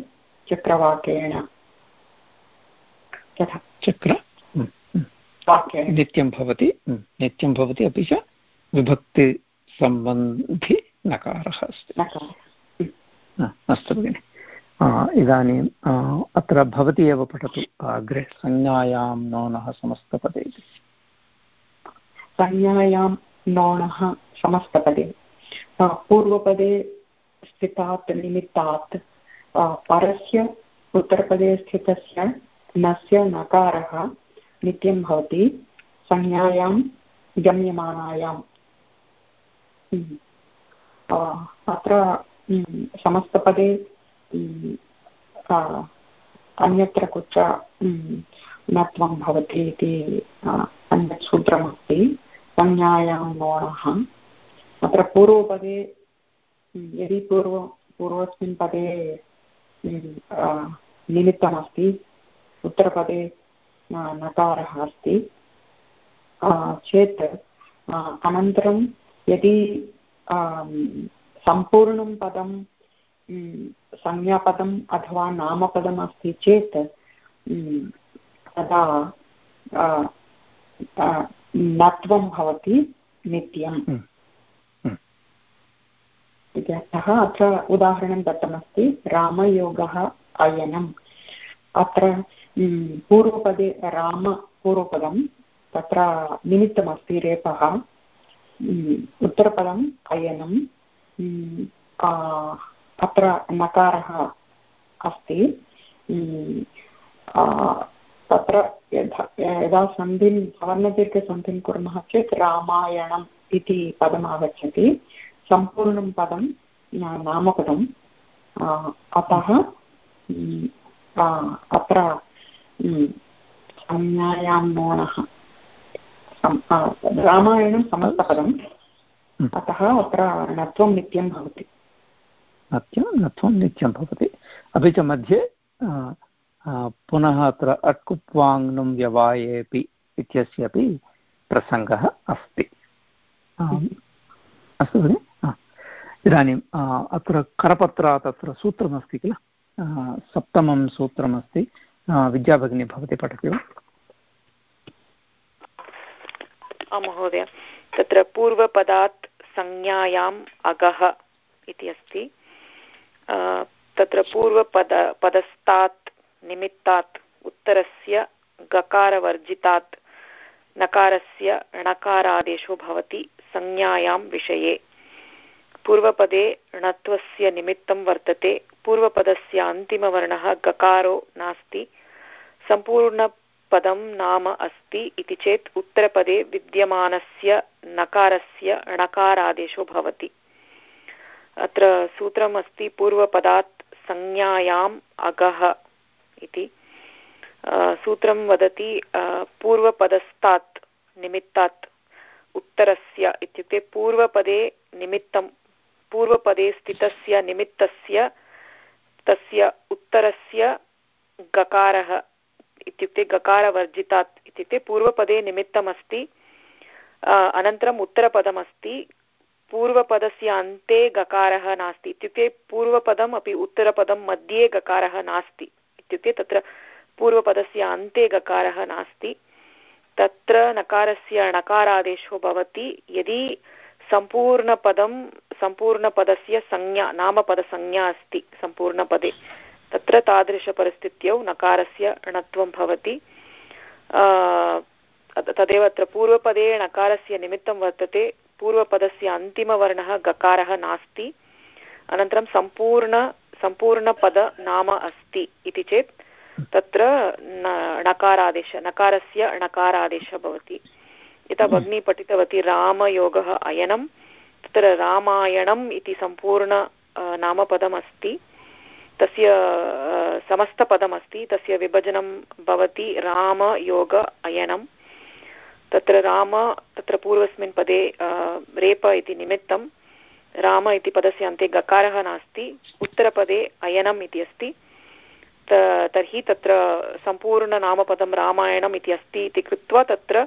चक्रवाक्येण तथा। चक्र? नित्यं भवति। नित्यं भवति अपि च विभक्तिसम्बन्धि नकारः अस्ति। अस्तु भगिनि। इदानीं अत्र भवती एव पठतु अग्रे। संज्ञायां नोनः समस्तपदे संज्ञायां नोणः समस्तपदे। पूर्वपदे स्थितात्, निमित्तात् परस्य, उत्तरपदे स्थितस्य, नस्य नकारः नित्यं भवति। संज्ञायां गम्यमानायाम् अत्र समस्तपदे अन्यत्र कुत्र नत्वं भवति इति अन्यत् सूत्रमस्ति संज्ञायां नोणः अत्र पूर्वपदे यदि पूर्व, पूर्वस्मिन् पदे निमित्तमस्ति, उत्तरपदे नकारः अस्ति। चेत् अनन्तरं यदि सम्पूर्णं पदं संज्ञापदम् अथवा नामपदम् अस्ति चेत् तदा नत्वं भवति नित्यम्। इति अर्थः अत्र उदाहरणं दत्तमस्ति रामयोगः अयनम्। अत्र पूर्वपदे राम पूर्वपदं तत्र निमित्तमस्ति रेपः। उत्तरपदम् अयनं अत्र नकारः अस्ति। तत्र यथा यदा सन्धिं सवर्णदीर्घसन्धिं कुर्मः चेत् रामायणम् इति पदम् आगच्छति। सम्पूर्णं पदं नामपदम् अतः अत्र संज्ञायां नोणः रामायणं समस्तपदम्। अतः अत्र णत्वं नित्यं भवति। नत्यं नत्वं नित्यं भवति। अपि च मध्ये पुनः अत्र अट्कुप्वाङ्नुं व्यवायेपि इत्यस्यापि प्रसङ्गः अस्ति। अस्तु भगिनि इदानीम् अत्र करपत्रात् अत्र सूत्रमस्ति किल? सप्तमं सूत्रमस्ति। विद्याभगिनी भवती पठति वा? महोदय, तत्र पूर्वपदात् संज्ञायाम् अगः इति अस्ति। तत्र पूर्वपद, पदस्तात्, निमित्तात्, उत्तरस्य गकारवर्जितात्, नकारस्य णकारादेशो भवति संज्ञायां विषये। पूर्वपदे णत्वस्य निमित्तं वर्तते, पूर्वपदस्य अन्तिमवर्णः गकारो नास्ति सम्पूर्ण पदं नाम अस्ति इति चेत् उत्तरपदे विद्यमानस्य नकारस्य णकारादेशो भवति। अत्र सूत्रम् अस्ति पूर्वपदात् संज्ञायाम् अगः इति। सूत्रं वदति पूर्वपदस्तात्, निमित्तात् उत्तरस्य इत्युक्ते पूर्वपदे निमित्तं, पूर्वपदे स्थितस्य निमित्तस्य, तस्य उत्तरस्य गकारः इत्युक्ते गकारवर्जितात् इत्युक्ते पूर्वपदे निमित्तमस्ति। अनन्तरम् उत्तरपदमस्ति पूर्वपदस्य अन्ते गकारः नास्ति। इत्युक्ते पूर्वपदम् अपि उत्तरपदं मध्ये गकारः नास्ति। इत्युक्ते तत्र पूर्वपदस्य अन्ते गकारः नास्ति। तत्र नकारस्य णकारादेशो भवति। यदि सम्पूर्णपदं, सम्पूर्णपदस्य संज्ञा, नामपदसंज्ञा अस्ति सम्पूर्णपदे, तत्र तादृशपरिस्थित्यौ नकारस्य णत्वं भवति। तदेव अत्र पूर्वपदे णकारस्य निमित्तं वर्तते। पूर्वपदस्य अन्तिमवर्णः गकारः नास्ति। अनन्तरं सम्पूर्ण सम्पूर्णपद नाम अस्ति इति चेत् तत्र णकारादेश नकारस्य णकारादेशः भवति। यथा भगिनी पठितवती रामयोगः अयनं तत्र रामायणम् इति सम्पूर्ण नामपदमस्ति। तस्य समस्तपदमस्ति। तस्य विभजनं भवति रामयोग अयनं तत्र राम, तत्र पूर्वस्मिन् पदे रेप इति निमित्तं, राम इति पदस्य अन्ते गकारः नास्ति, उत्तरपदे अयनम् इति अस्ति तर्हि तत्र सम्पूर्णनामपदं रामायणम् इति अस्ति इति कृत्वा तत्र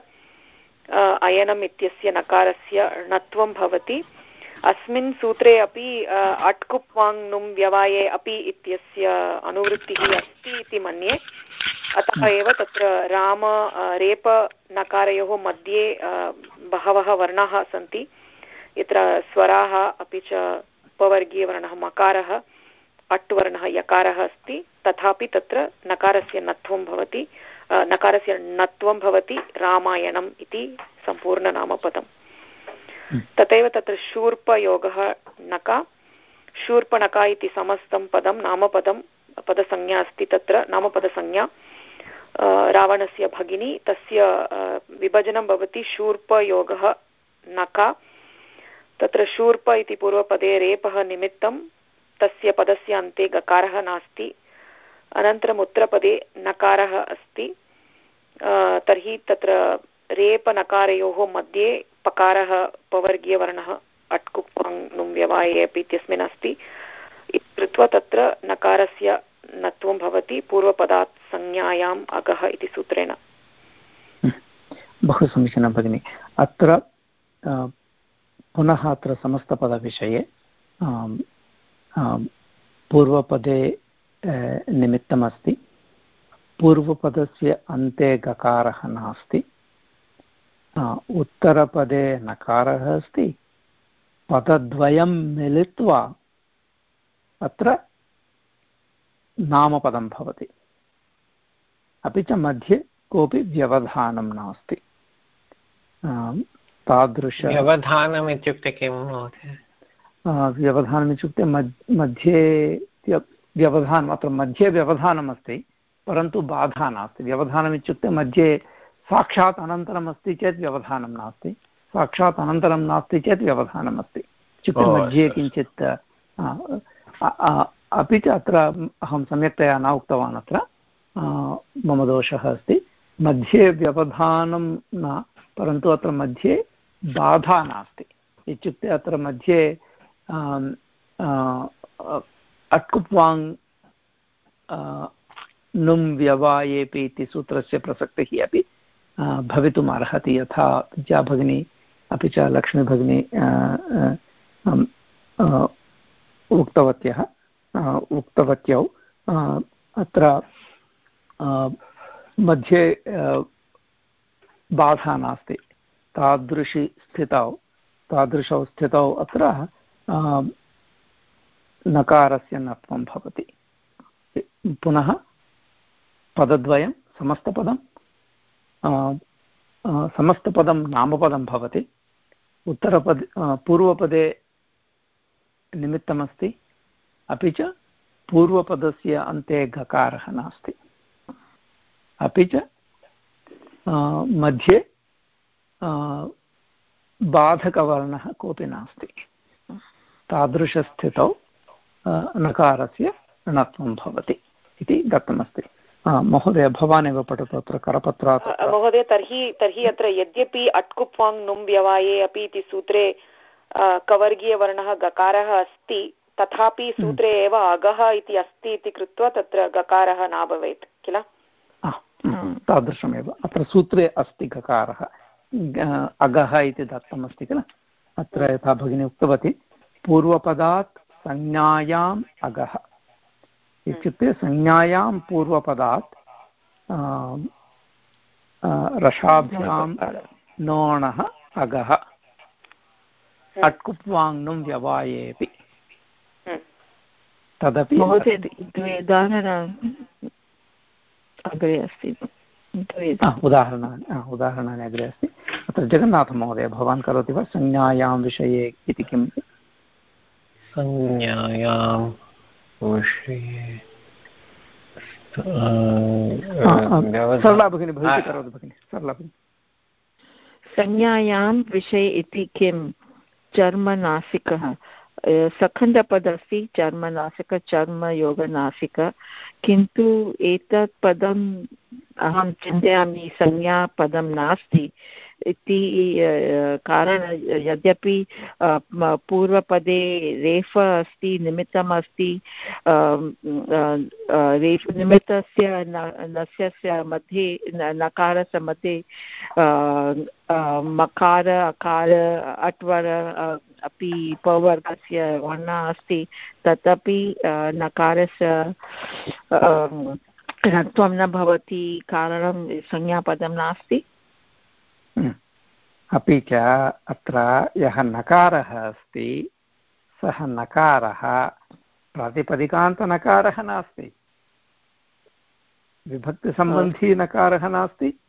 अयनम् इत्यस्य नकारस्य णत्वं भवति। अस्मिन् सूत्रे अपि अट्कुप् वाङ् व्यवाये अपि इत्यस्य अनुवृत्तिः अस्ति इति मन्ये। अतः एव तत्र राम रेप नकारयोः मध्ये बहवः वर्णाः सन्ति। यत्र स्वराः अपि च उपवर्गीयवर्णः मकारः अट् वर्णः यकारः अस्ति। तथापि तत्र नकारस्य नत्वं भवति नकारस्य नत्वं भवति रामायणम् इति सम्पूर्णनामपदम्। हम्म। तथैव तत्र शूर्पयोगः नका शूर्पणका इति समस्तं पदं, नामपदं, पदसंज्ञा अस्ति तत्र, नामपदसंज्ञा रावणस्य भगिनी, तस्य विभजनं भवति शूर्पयोगः नका, तत्र शूर्प इति पूर्वपदे रेपः निमित्तं, तस्य पदस्य अन्ते गकारः नास्ति, अनन्तरम् उत्तरपदे नकारः अस्ति तर्हि तत्र रेपनकारयोः मध्ये पकारः पवर्गीयवर्णः अट्कुप्वाङ् व्यवाये अपि इत्यस्मिन् अस्ति। कृत्वा तत्र नकारस्य नत्वं भवति पूर्वपदात् संज्ञायाम् अगः इति सूत्रेण। बहु समीचीनं भगिनि। अत्र पुनः अत्र समस्तपदविषये पूर्वपदे निमित्तमस्ति। पूर्वपदस्य अन्ते गकारः नास्ति। उत्तरपदे नकारः अस्ति। पदद्वयं मिलित्वा अत्र नामपदं भवति। अपि च मध्ये कोऽपि व्यवधानं नास्ति। तादृश व्यवधानम् इत्युक्ते किं व्यवधानम् इत्युक्ते मध्ये व्यवधानम् अत्र मध्ये व्यवधानम् अस्ति परन्तु बाधा नास्ति। व्यवधानम् इत्युक्ते मध्ये साक्षात् अनन्तरम् अस्ति चेत् व्यवधानं नास्ति। साक्षात् अनन्तरं नास्ति चेत् व्यवधानम् अस्ति। इत्युक्ते मध्ये किञ्चित् अपि च अत्र अहं सम्यक्तया न उक्तवान् अत्र। मम दोषः अस्ति। मध्ये व्यवधानं न परन्तु अत्र मध्ये बाधा नास्ति। इत्युक्ते अत्र मध्ये अट्कुप्वाङ् नुं व्यवायेपि इति सूत्रस्य प्रसक्तिः अपि भवितुम् अर्हति यथा विद्या भगिनी, अपि च लक्ष्मीभगिनी उक्तवत्यः। उक्तवत्यौ। अत्र मध्ये बाधा नास्ति। तादृशी स्थितौ, तादृशौ स्थितौ अत्र नकारस्य नत्वं भवति। पुनः पदद्वयं समस्तपदं समस्तपदं नामपदं भवति। उत्तरपदे पूर्वपदे निमित्तमस्ति। अपि च पूर्वपदस्य अन्ते गकारः नास्ति। अपि च मध्ये बाधकवर्णः कोऽपि नास्ति। तादृशस्थितौ नकारस्य णत्वं भवति इति दत्तमस्ति। महोदय भवान् एव पठतु अत्र करपत्रात् महोदय तर्हि तर्हि अत्र यद्यपि अट्कुप्वाङ् नुम् व्यवाये अपि इति सूत्रे कवर्गीयवर्णः गकारः अस्ति तथापि हम्म। सूत्रे एव अगः इति अस्ति इति कृत्वा तत्र गकारः न भवेत् किल? तादृशमेव। अत्र सूत्रे अस्ति गकारः। अगः इति दत्तमस्ति किल? अत्र यथा भगिनी उक्तवती। पूर्वपदात् संज्ञायाम् अगः। इत्युक्ते संज्ञायां पूर्वपदात् रसाभ्यां नोणः अगः अट्कुप्वाङ्नुं व्यवायेऽपि। तदपि अग्रे अस्ति। उदाहरणानि उदाहरणानि अग्रे अस्ति। अत्र जगन्नाथमहोदय भवान् करोति वा संज्ञायां विषये इति किम्? संज्ञायां विषये सरला भगिनी भवती करोतु भगिनि सरला भगिनि। संज्ञायां विषये इति किं? चर्मनासिकः सखण्डपद अस्ति चर्मनासिक चर्मयोगनासिक किन्तु एतत् पदम् अहं चिन्तयामि संज्ञापदं नास्ति। इति कारण, यद्यपि पूर्वपदे रेफ अस्ति, निमित्तम् अस्ति रेफ निमित्तस्य नस्यस्य मध्ये नकारस्य मध्ये मकार, अकार, अट्वर अपि पवर्गस्य वर्णः अस्ति। तदपि नकारस्य त्वं न भवति कारणं संज्ञापदं नास्ति। हम्म। अपि च अत्र यः नकारः अस्ति सः नकारः प्रातिपदिकान्तनकारः नास्ति। विभक्तिसम्बन्धी नकारः नास्ति।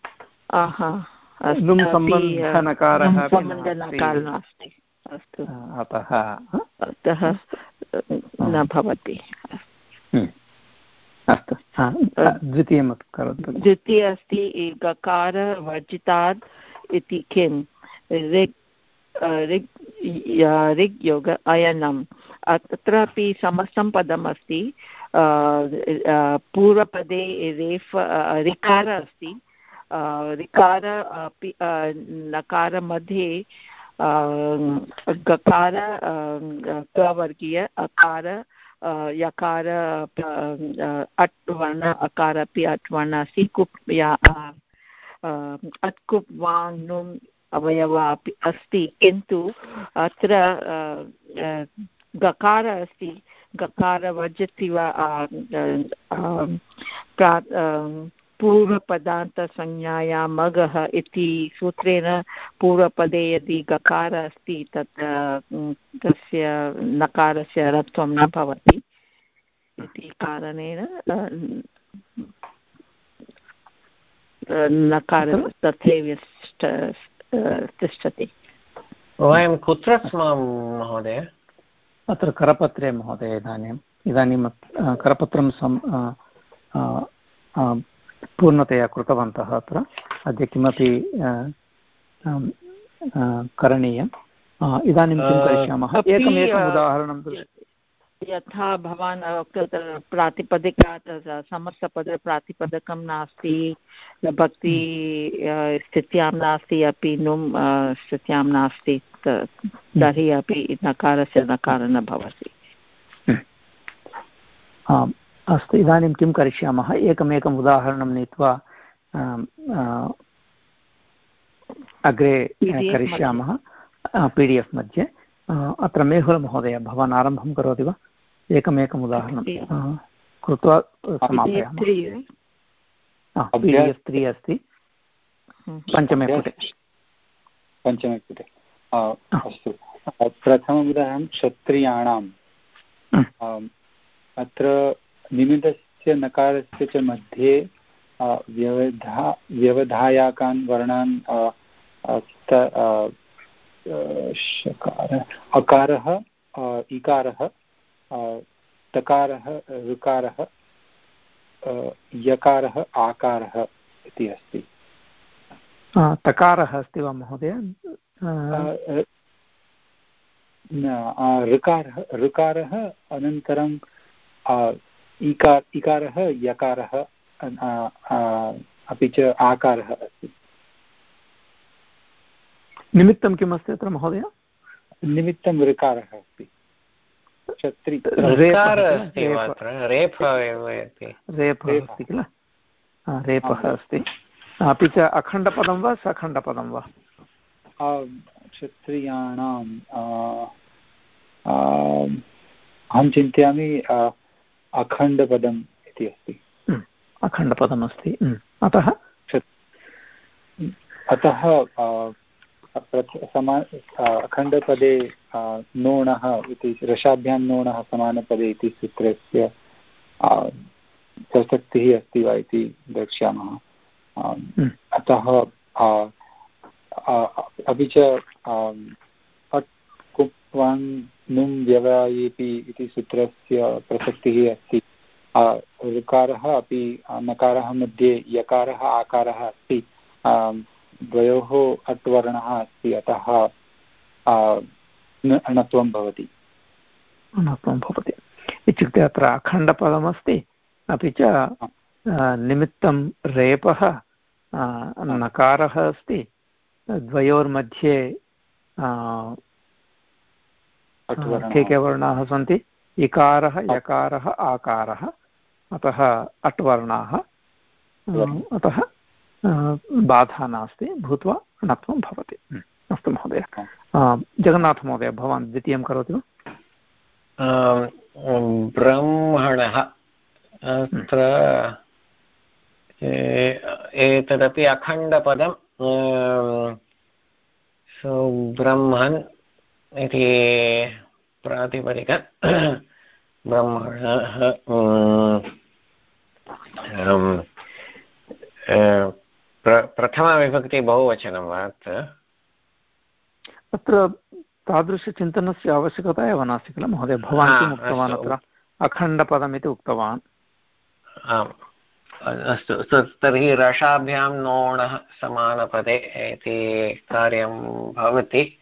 अतः अतः न भवति। हम्म। अस्तु। द्वितीयं करोतु। द्वितीय अस्ति गकार वर्जितात् इति किं? ऋग् ऋग् ऋग् योग अयनम्। तत्रापि समस्तं पदम् अस्ति पूर्वपदे रेफ् ऋकार अस्ति। ऋकार अपि नकारमध्ये गकार कवर्गीय अकार यकार अट् वर्ण अकार अपि अट् वर्ण अस्ति कुप् या अट् कुप् वाङ् अवयव अपि अस्ति किन्तु अत्र गकार अस्ति गकार वर्जति वा पूर्वपदान्तसंज्ञायां मगः इति सूत्रेण पूर्वपदे यदि गकार अस्ति तत् तस्य नकारस्य रत्वं न भवति इति कारणेन नकार तथैव तिष्ठति। वयं कुत्र स्मः महोदय? अत्र करपत्रे महोदय इदानीम् इदानीं करपत्रं सम् पूर्णतया कृतवन्तः अत्र। अद्य किमपि करणीयम्? इदानीं किं करिष्यामः? एकमेकम् उदाहरणं यथा भवान् प्रातिपदिकात् समस्तपद प्रातिपदकं नास्ति भक्ति स्थित्यां नास्ति अपि नुं स्थित्यां नास्ति तर्हि अपि नकारस्य नकारः न भवति। अस्तु इदानीं किं करिष्यामः? एकमेकम् उदाहरणं नीत्वा अग्रे करिष्यामः। पी डि एफ् मध्ये अत्र मेहुलमहोदय भवान् आरम्भं करोति वा? एकमेकम् उदाहरणं। कृत्वा समापयामः। पी डि एफ् त्री अस्ति। पञ्चमे पुटे। पञ्चमे पुटे। अस्तु। प्रथमम् उदाहरणं क्षत्रियाणाम्। अत्र निमितस्य नकारस्य च मध्ये व्यवधा व्यवधायाकान् वर्णान् अकारः इकारः तकारः ऋकारः यकारः आकारः इति अस्ति। तकारः अस्ति वा महोदय? ऋकारः ऋकारः अनन्तरं इकार इकारः यकारः अपि च आकारः अस्ति। निमित्तं किम् अस्ति अत्र महोदय? निमित्तं ऋकारः अस्ति। किल? रेपः अस्ति। अपि च अखण्डपदं वा सखण्डपदं वा? क्षत्रियाणाम् अहं चिन्तयामि अखण्डपदम् इति अस्ति। अखण्डपदमस्ति। अतः? अतः समा अखण्डपदे नोणः इति रसाभ्यां नोणः समानपदे इति सूत्रस्य प्रसक्तिः अस्ति वा इति द्रक्ष्यामः। अतः अपि च अट् नुं व्यवायेपि इति सूत्रस्य प्रसक्तिः अस्ति। ऋकारः अपि नकारः मध्ये यकारः, आकारः अस्ति। द्वयोः अट् वर्णः अस्ति, अतः णत्वं भवति। णत्वं भवति। इत्युक्ते अत्र अखण्डपदमस्ति, अपि च निमित्तं रेपः नकारः अस्ति। द्वयोर्मध्ये के के वर्णाः सन्ति। इकारः यकारः आकारः अतः अट् वर्णाः अतः बाधा नास्ति भूत्वा णत्वं भवति। अस्तु महोदय। जगन्नाथमहोदय भवान् द्वितीयं करोति वा? ब्रह्मणः अत्र एतदपि अखण्डपदं ब्रह्मन् इति प्रातिपदिक ब्रह्मणः प्रथमविभक्ति बहुवचनं वा अत्र तादृशचिन्तनस्य आवश्यकता एव नास्ति किल महोदय भवान् किम् उक्तवान् अत्र? अखण्डपदमिति उक्तवान्। आम्। अस्तु तर्हि रसाभ्यां नोणः समानपदे इति कार्यं भवति।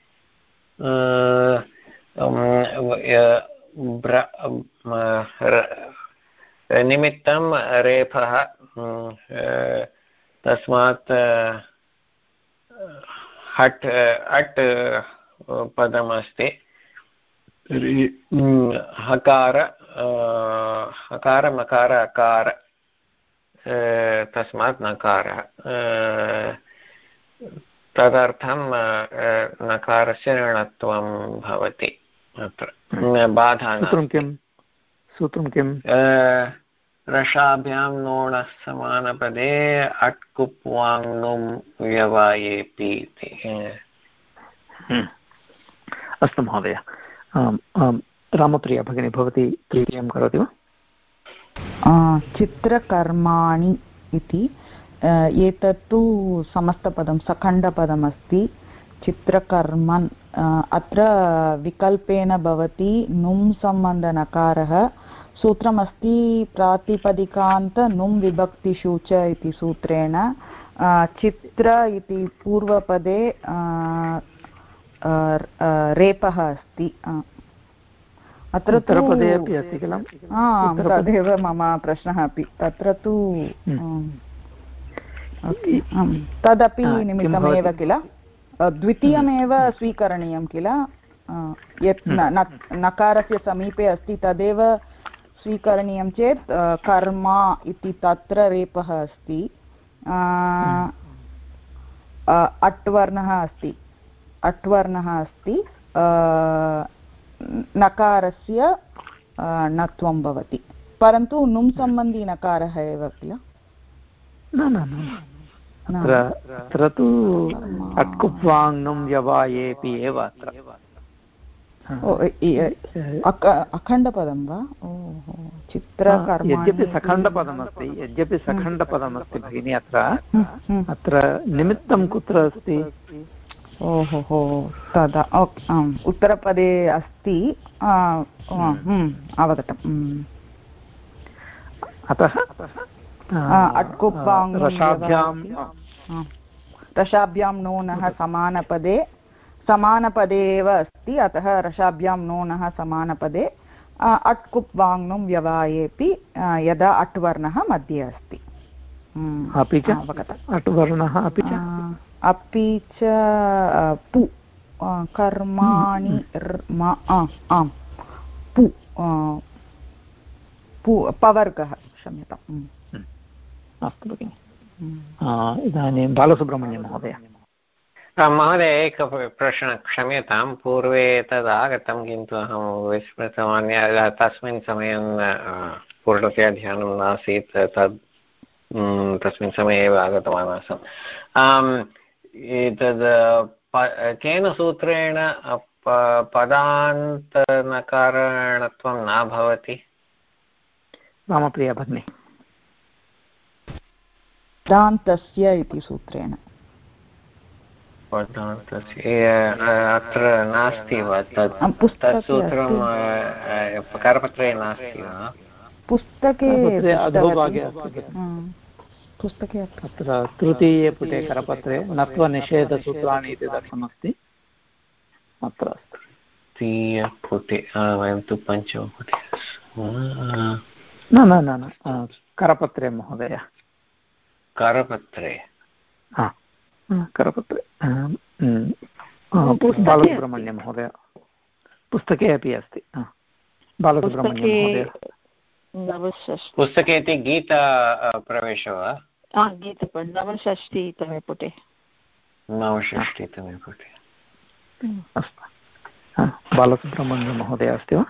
निमित्तं रेफः तस्मात् हट् अट् पदमस्ति। हकार हकार मकार अकार तस्मात् नकारः। तदर्थं नकारस्य ऋणत्वं भवति अत्र। बाधा सूत्रं किं? सूत्रं किं? रसाभ्यां नोणः समानपदे अट्कुप् वाङ्नुं व्यवायेपि इति। हम्म। अस्तु महोदय। रामप्रिया भगिनी भवती तृतीयं करोति वा? चित्रकर्माणि इति एतत्तु समस्तपदं सखण्डपदमस्ति। चित्रकर्मन् अत्र विकल्पेन भवति नुं सम्बन्धनकारः। सूत्रमस्ति प्रातिपदिकान्त नुं विभक्तिषु च इति सूत्रेण। चित्र इति पूर्वपदे रेपः अस्ति। अत्र उत्तरपदे अपि अस्ति किल? तदेव मम प्रश्नः अपि। तत्र तु हम्म। तदपि निमित्तमेव किल द्वितीयमेव। स्वीकरणीयं किल यत् नकारस्य समीपे अस्ति तदेव स्वीकरणीयं चेत् कर्म इति तत्र रेपः अस्ति। अट्वर्णः अस्ति अट्वर्णः अस्ति नकारस्य णत्वं भवति परन्तु नुं सम्बन्धी नकारः एव किल न न अत्र तु अट्कुप्वाङ् व्यवायेपि एव अत्र। अखण्डपदं वा? ओहो चित्रकर्म यद्यपि सखण्डपदमस्ति यद्यपि सखण्डपदमस्ति भगिनि अत्र अत्र निमित्तं कुत्र अस्ति? ओहो हो तदा आम् उत्तरपदे अस्ति। अवगतम् अतः रसाभ्यां नूनः समानपदे समानपदे एव अस्ति अतः रसाभ्यां नूनः समानपदे अट् कुप् वाङ्नुं व्यवायेपि यदा अट् वर्णः मध्ये अस्ति अपि च अट् वर्णः अपि च अपि च पु कर्माणि आम् पु पु पवर्गः क्षम्यताम् अस्तु भगिनि। इदानीं बालसुब्रह्मण्यं महोदय। महोदय एकः प्रश्नः क्षम्यतां पूर्वे तद् आगतं किन्तु अहं विस्मृतवान् तस्मिन् समये पूर्णतया ध्यानं नासीत् तद् तस्मिन् समये एव आगतवान् आसम्। एतद् केन सूत्रेण पदान्तनकारणत्वं न भवति? रामप्रिया भगिनि। पदान्तस्य इति सूत्रेण। अत्र नास्ति वा? तत् तत् सूत्रं करपत्रे नास्ति वा? पुस्तके पुस्तके अत्र तृतीये पुटे करपत्रे नत्वनिषेधसूत्राणि इति दत्तमस्ति अत्र अस्ति। तृतीयपुटे वयं तु पञ्चमपुटे न न न न करपत्रे महोदय। करपत्रे। करपत्रे। बालसुब्रह्मण्यं महोदय। पुस्तके अपि अस्ति। बालसुब्रह्मण्यं महोदय। पुस्तके इति गीता प्रवेश वा? गीतपद नवषष्टितमे पुटे। नवषष्टितमे पुटे। अस्तु। बालसुब्रह्मण्यं महोदय अस्ति वा?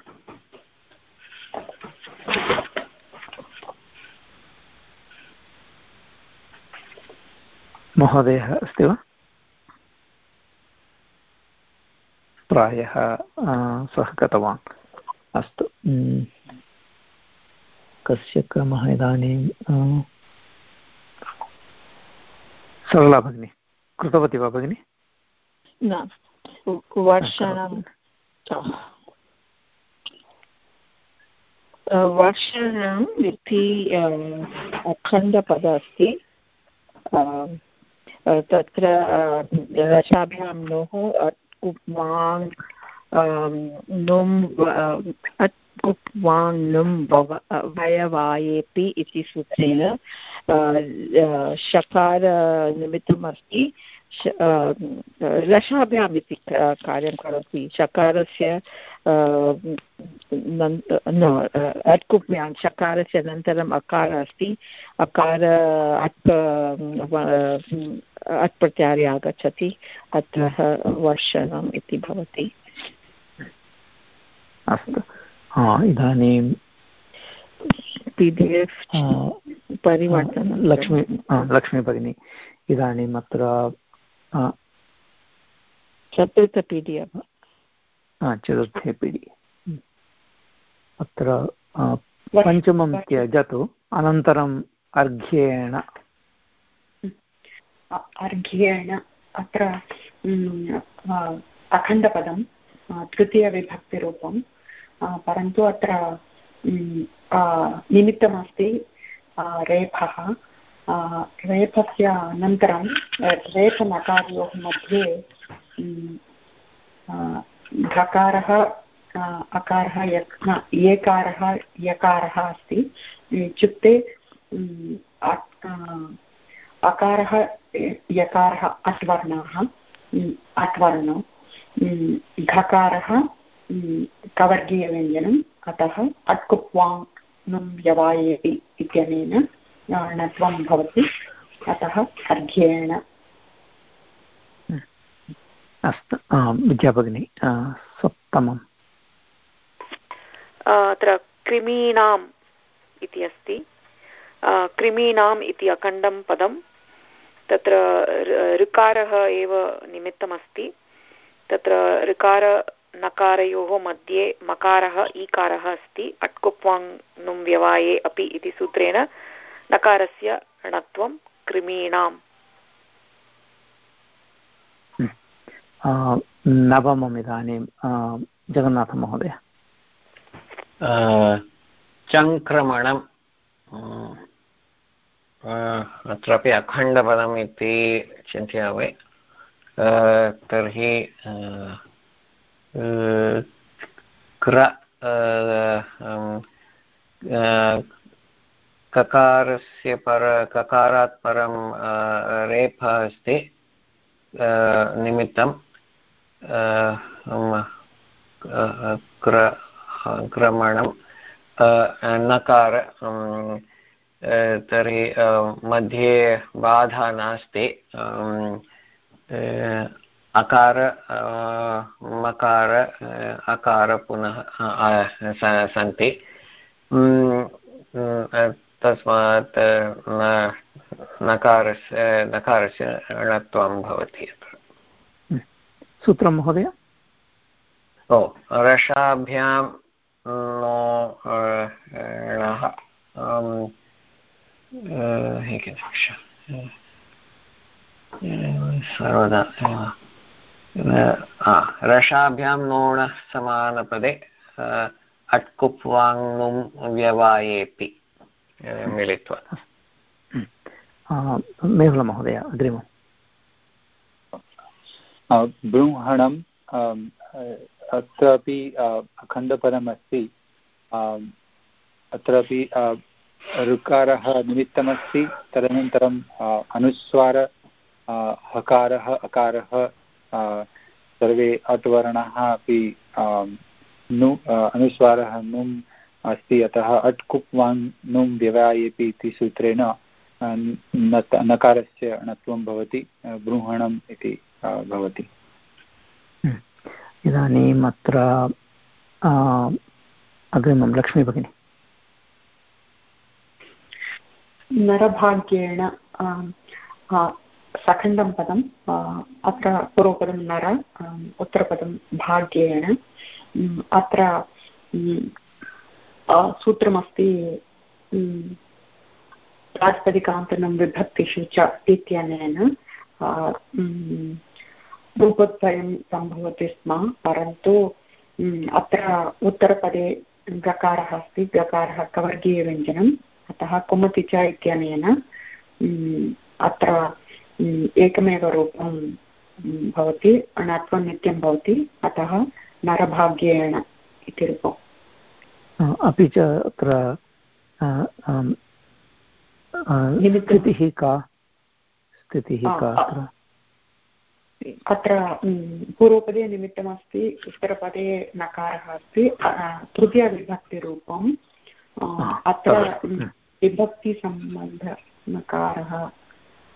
महोदयः अस्ति वा? प्रायः सः गतवान्। अस्तु कस्य क्रमः इदानीं सरला भगिनी कृतवती वा भगिनि? न वर्षणं वर्षणम् इति अखण्डपद अस्ति तत्र रसाभ्यां नोः कुप्वाङ् नुम् उप्वाङ् नुम् वयवायेपि इति सूत्रेण शकारनिमित्तम् अस्ति रसाभ्याम् इति कार्यं करोति। शकारस्य अट्कुप्यां शकारस्य अनन्तरम् अकारः अस्ति। अकार अट् अट् प्रत्याहारे आगच्छति। अत्र वर्षणम् इति भवति। अस्तु। इदानीं पि डि एफ् परिवर्तनं लक्ष्मी लक्ष्मी भगिनी इदानीम् अत्र चतुर्थ पि डि एफ् चतुर्थे पि डि अत्र पञ्चमं त्यजतु अनन्तरम् अर्घ्येण अर्घ्येण अत्र अखण्डपदं तृतीयविभक्तिरूपं परन्तु अत्र निमित्तमस्ति रेफः रेफस्य अनन्तरं रेफनकारयोः मध्ये घकारः अकारः यक् एकारः यकारः अस्ति। इत्युक्ते अकारः, यकारः अट्वर्णाः अट्वर्णौ घकारः कवर्गीयव्यञ्जनम् अतः अट्कुप्वाङ् नुं व्यवायेति इत्यनेन णत्वं भवति। अतः अर्घ्येण अस्तु विद्याभगिनी सप्तमम्। अत्र कृमीणाम् इति अस्ति। कृमीणाम् इति अखण्डं पदं। तत्र ऋकारः एव निमित्तमस्ति। तत्र ऋकार नकारयोः मध्ये मकारः ईकारः अस्ति। अट्कुप्वाङ् व्यवाये अपि इति सूत्रेण नकारस्य णत्वं कृमीणाम्। नवमम् इदानीं जगन्नाथमहोदय। चङ्क्रमणम् अत्रापि अखण्डपदम् इति चिन्तयामि। तर्हि क्र ककारस्य पर, ककारात् परं रेफः अस्ति निमित्तं क्र क्रमणं नकार तर्हि मध्ये बाधा नास्ति अकार मकार अकार पुनः सन्ति तस्मात् नकारस्य नकारस्य णत्वं भवति अत्र सूत्रं महोदय ओ रसाभ्यां नो णः एकनिमिष सर्वदा रसाभ्यां नोणः समानपदे अट्कुप्वाङ्नुं व्यवायेपि मिलित्वा मेहुलमहोदय अग्रिमम् बृंहणम् अत्रापि अखण्डपदमस्ति. अत्रापि ऋकारः निमित्तमस्ति. तदनन्तरम् अनुस्वार हकारः अकारः सर्वे अट्वर्णाः अपि नु अनुस्वारः नुम् अस्ति। अतः अट् कुप् वाङ् नुं व्यवायेपि इति सूत्रेण नकारस्य णत्वं भवति बृंहणम् इति भवति। इदानीम् अत्र अग्रिमं लक्ष्मी भगिनी। नरभाग्येण सखण्डं पदम् अत्र पूर्वपदं नर उत्तरपदं भाग्येण। अत्र सूत्रमस्ति प्रातिपदिकान्तनं विभक्तिषु च इत्यनेन रूपद्वयं सम्भवति स्म, परन्तु अत्र उत्तरपदे गकारः अस्ति गकारः कवर्गीयव्यञ्जनम्, अतः कुमति च इत्यनेन अत्र एकमेव रूपं भवति अणत्वं नित्यं भवति, अतः नरभाग्येण इति रूपम्। अपि च अत्र स्थितिः का? स्थितिः का अत्र? अत्र पूर्वपदे निमित्तमस्ति उत्तरपदे नकारः अस्ति तृतीयविभक्तिरूपम् अत्र विभक्तिसम्बन्धनकारः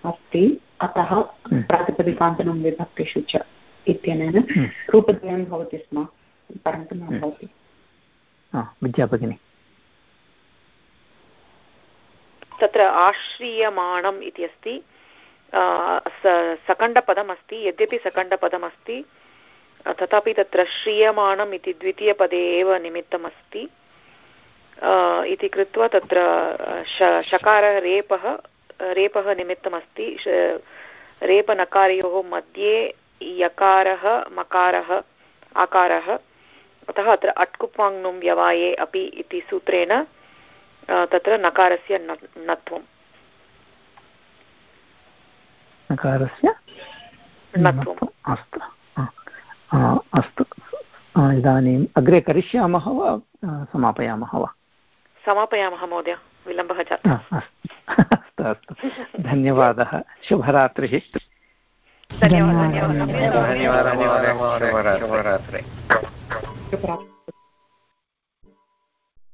अस्ति अतः प्रातिपदिकान्तनं विभक्तिषु च इत्यनेन रूपद्वयं भवति स्म परन्तु न भवति। विद्याभगिनी तत्र आश्रीयमाणम् इति अस्ति सकण्डपदमस्ति यद्यपि सकण्डपदमस्ति तथापि तत्र श्रीयमाणम् इति द्वितीयपदे एव निमित्तमस्ति इति कृत्वा तत्र शकारः रेपः रेपः निमित्तमस्ति रेपनकारयोः मध्ये यकारः मकारः आकारः अतः अत्र अट्कुप्वाङ्नुं व्यवाये अपि इति सूत्रेण तत्र नकारस्य नत्वम् नकारस्य? अस्तु। अस्तु। इदानीम् अग्रे करिष्यामः वा समापयामः वा? समापयामः महोदय। विलम्बः जातः। अस्तु। अस्तु। धन्यवादः। शुभरात्रिः। धन्यवादः। धन्यवादः। para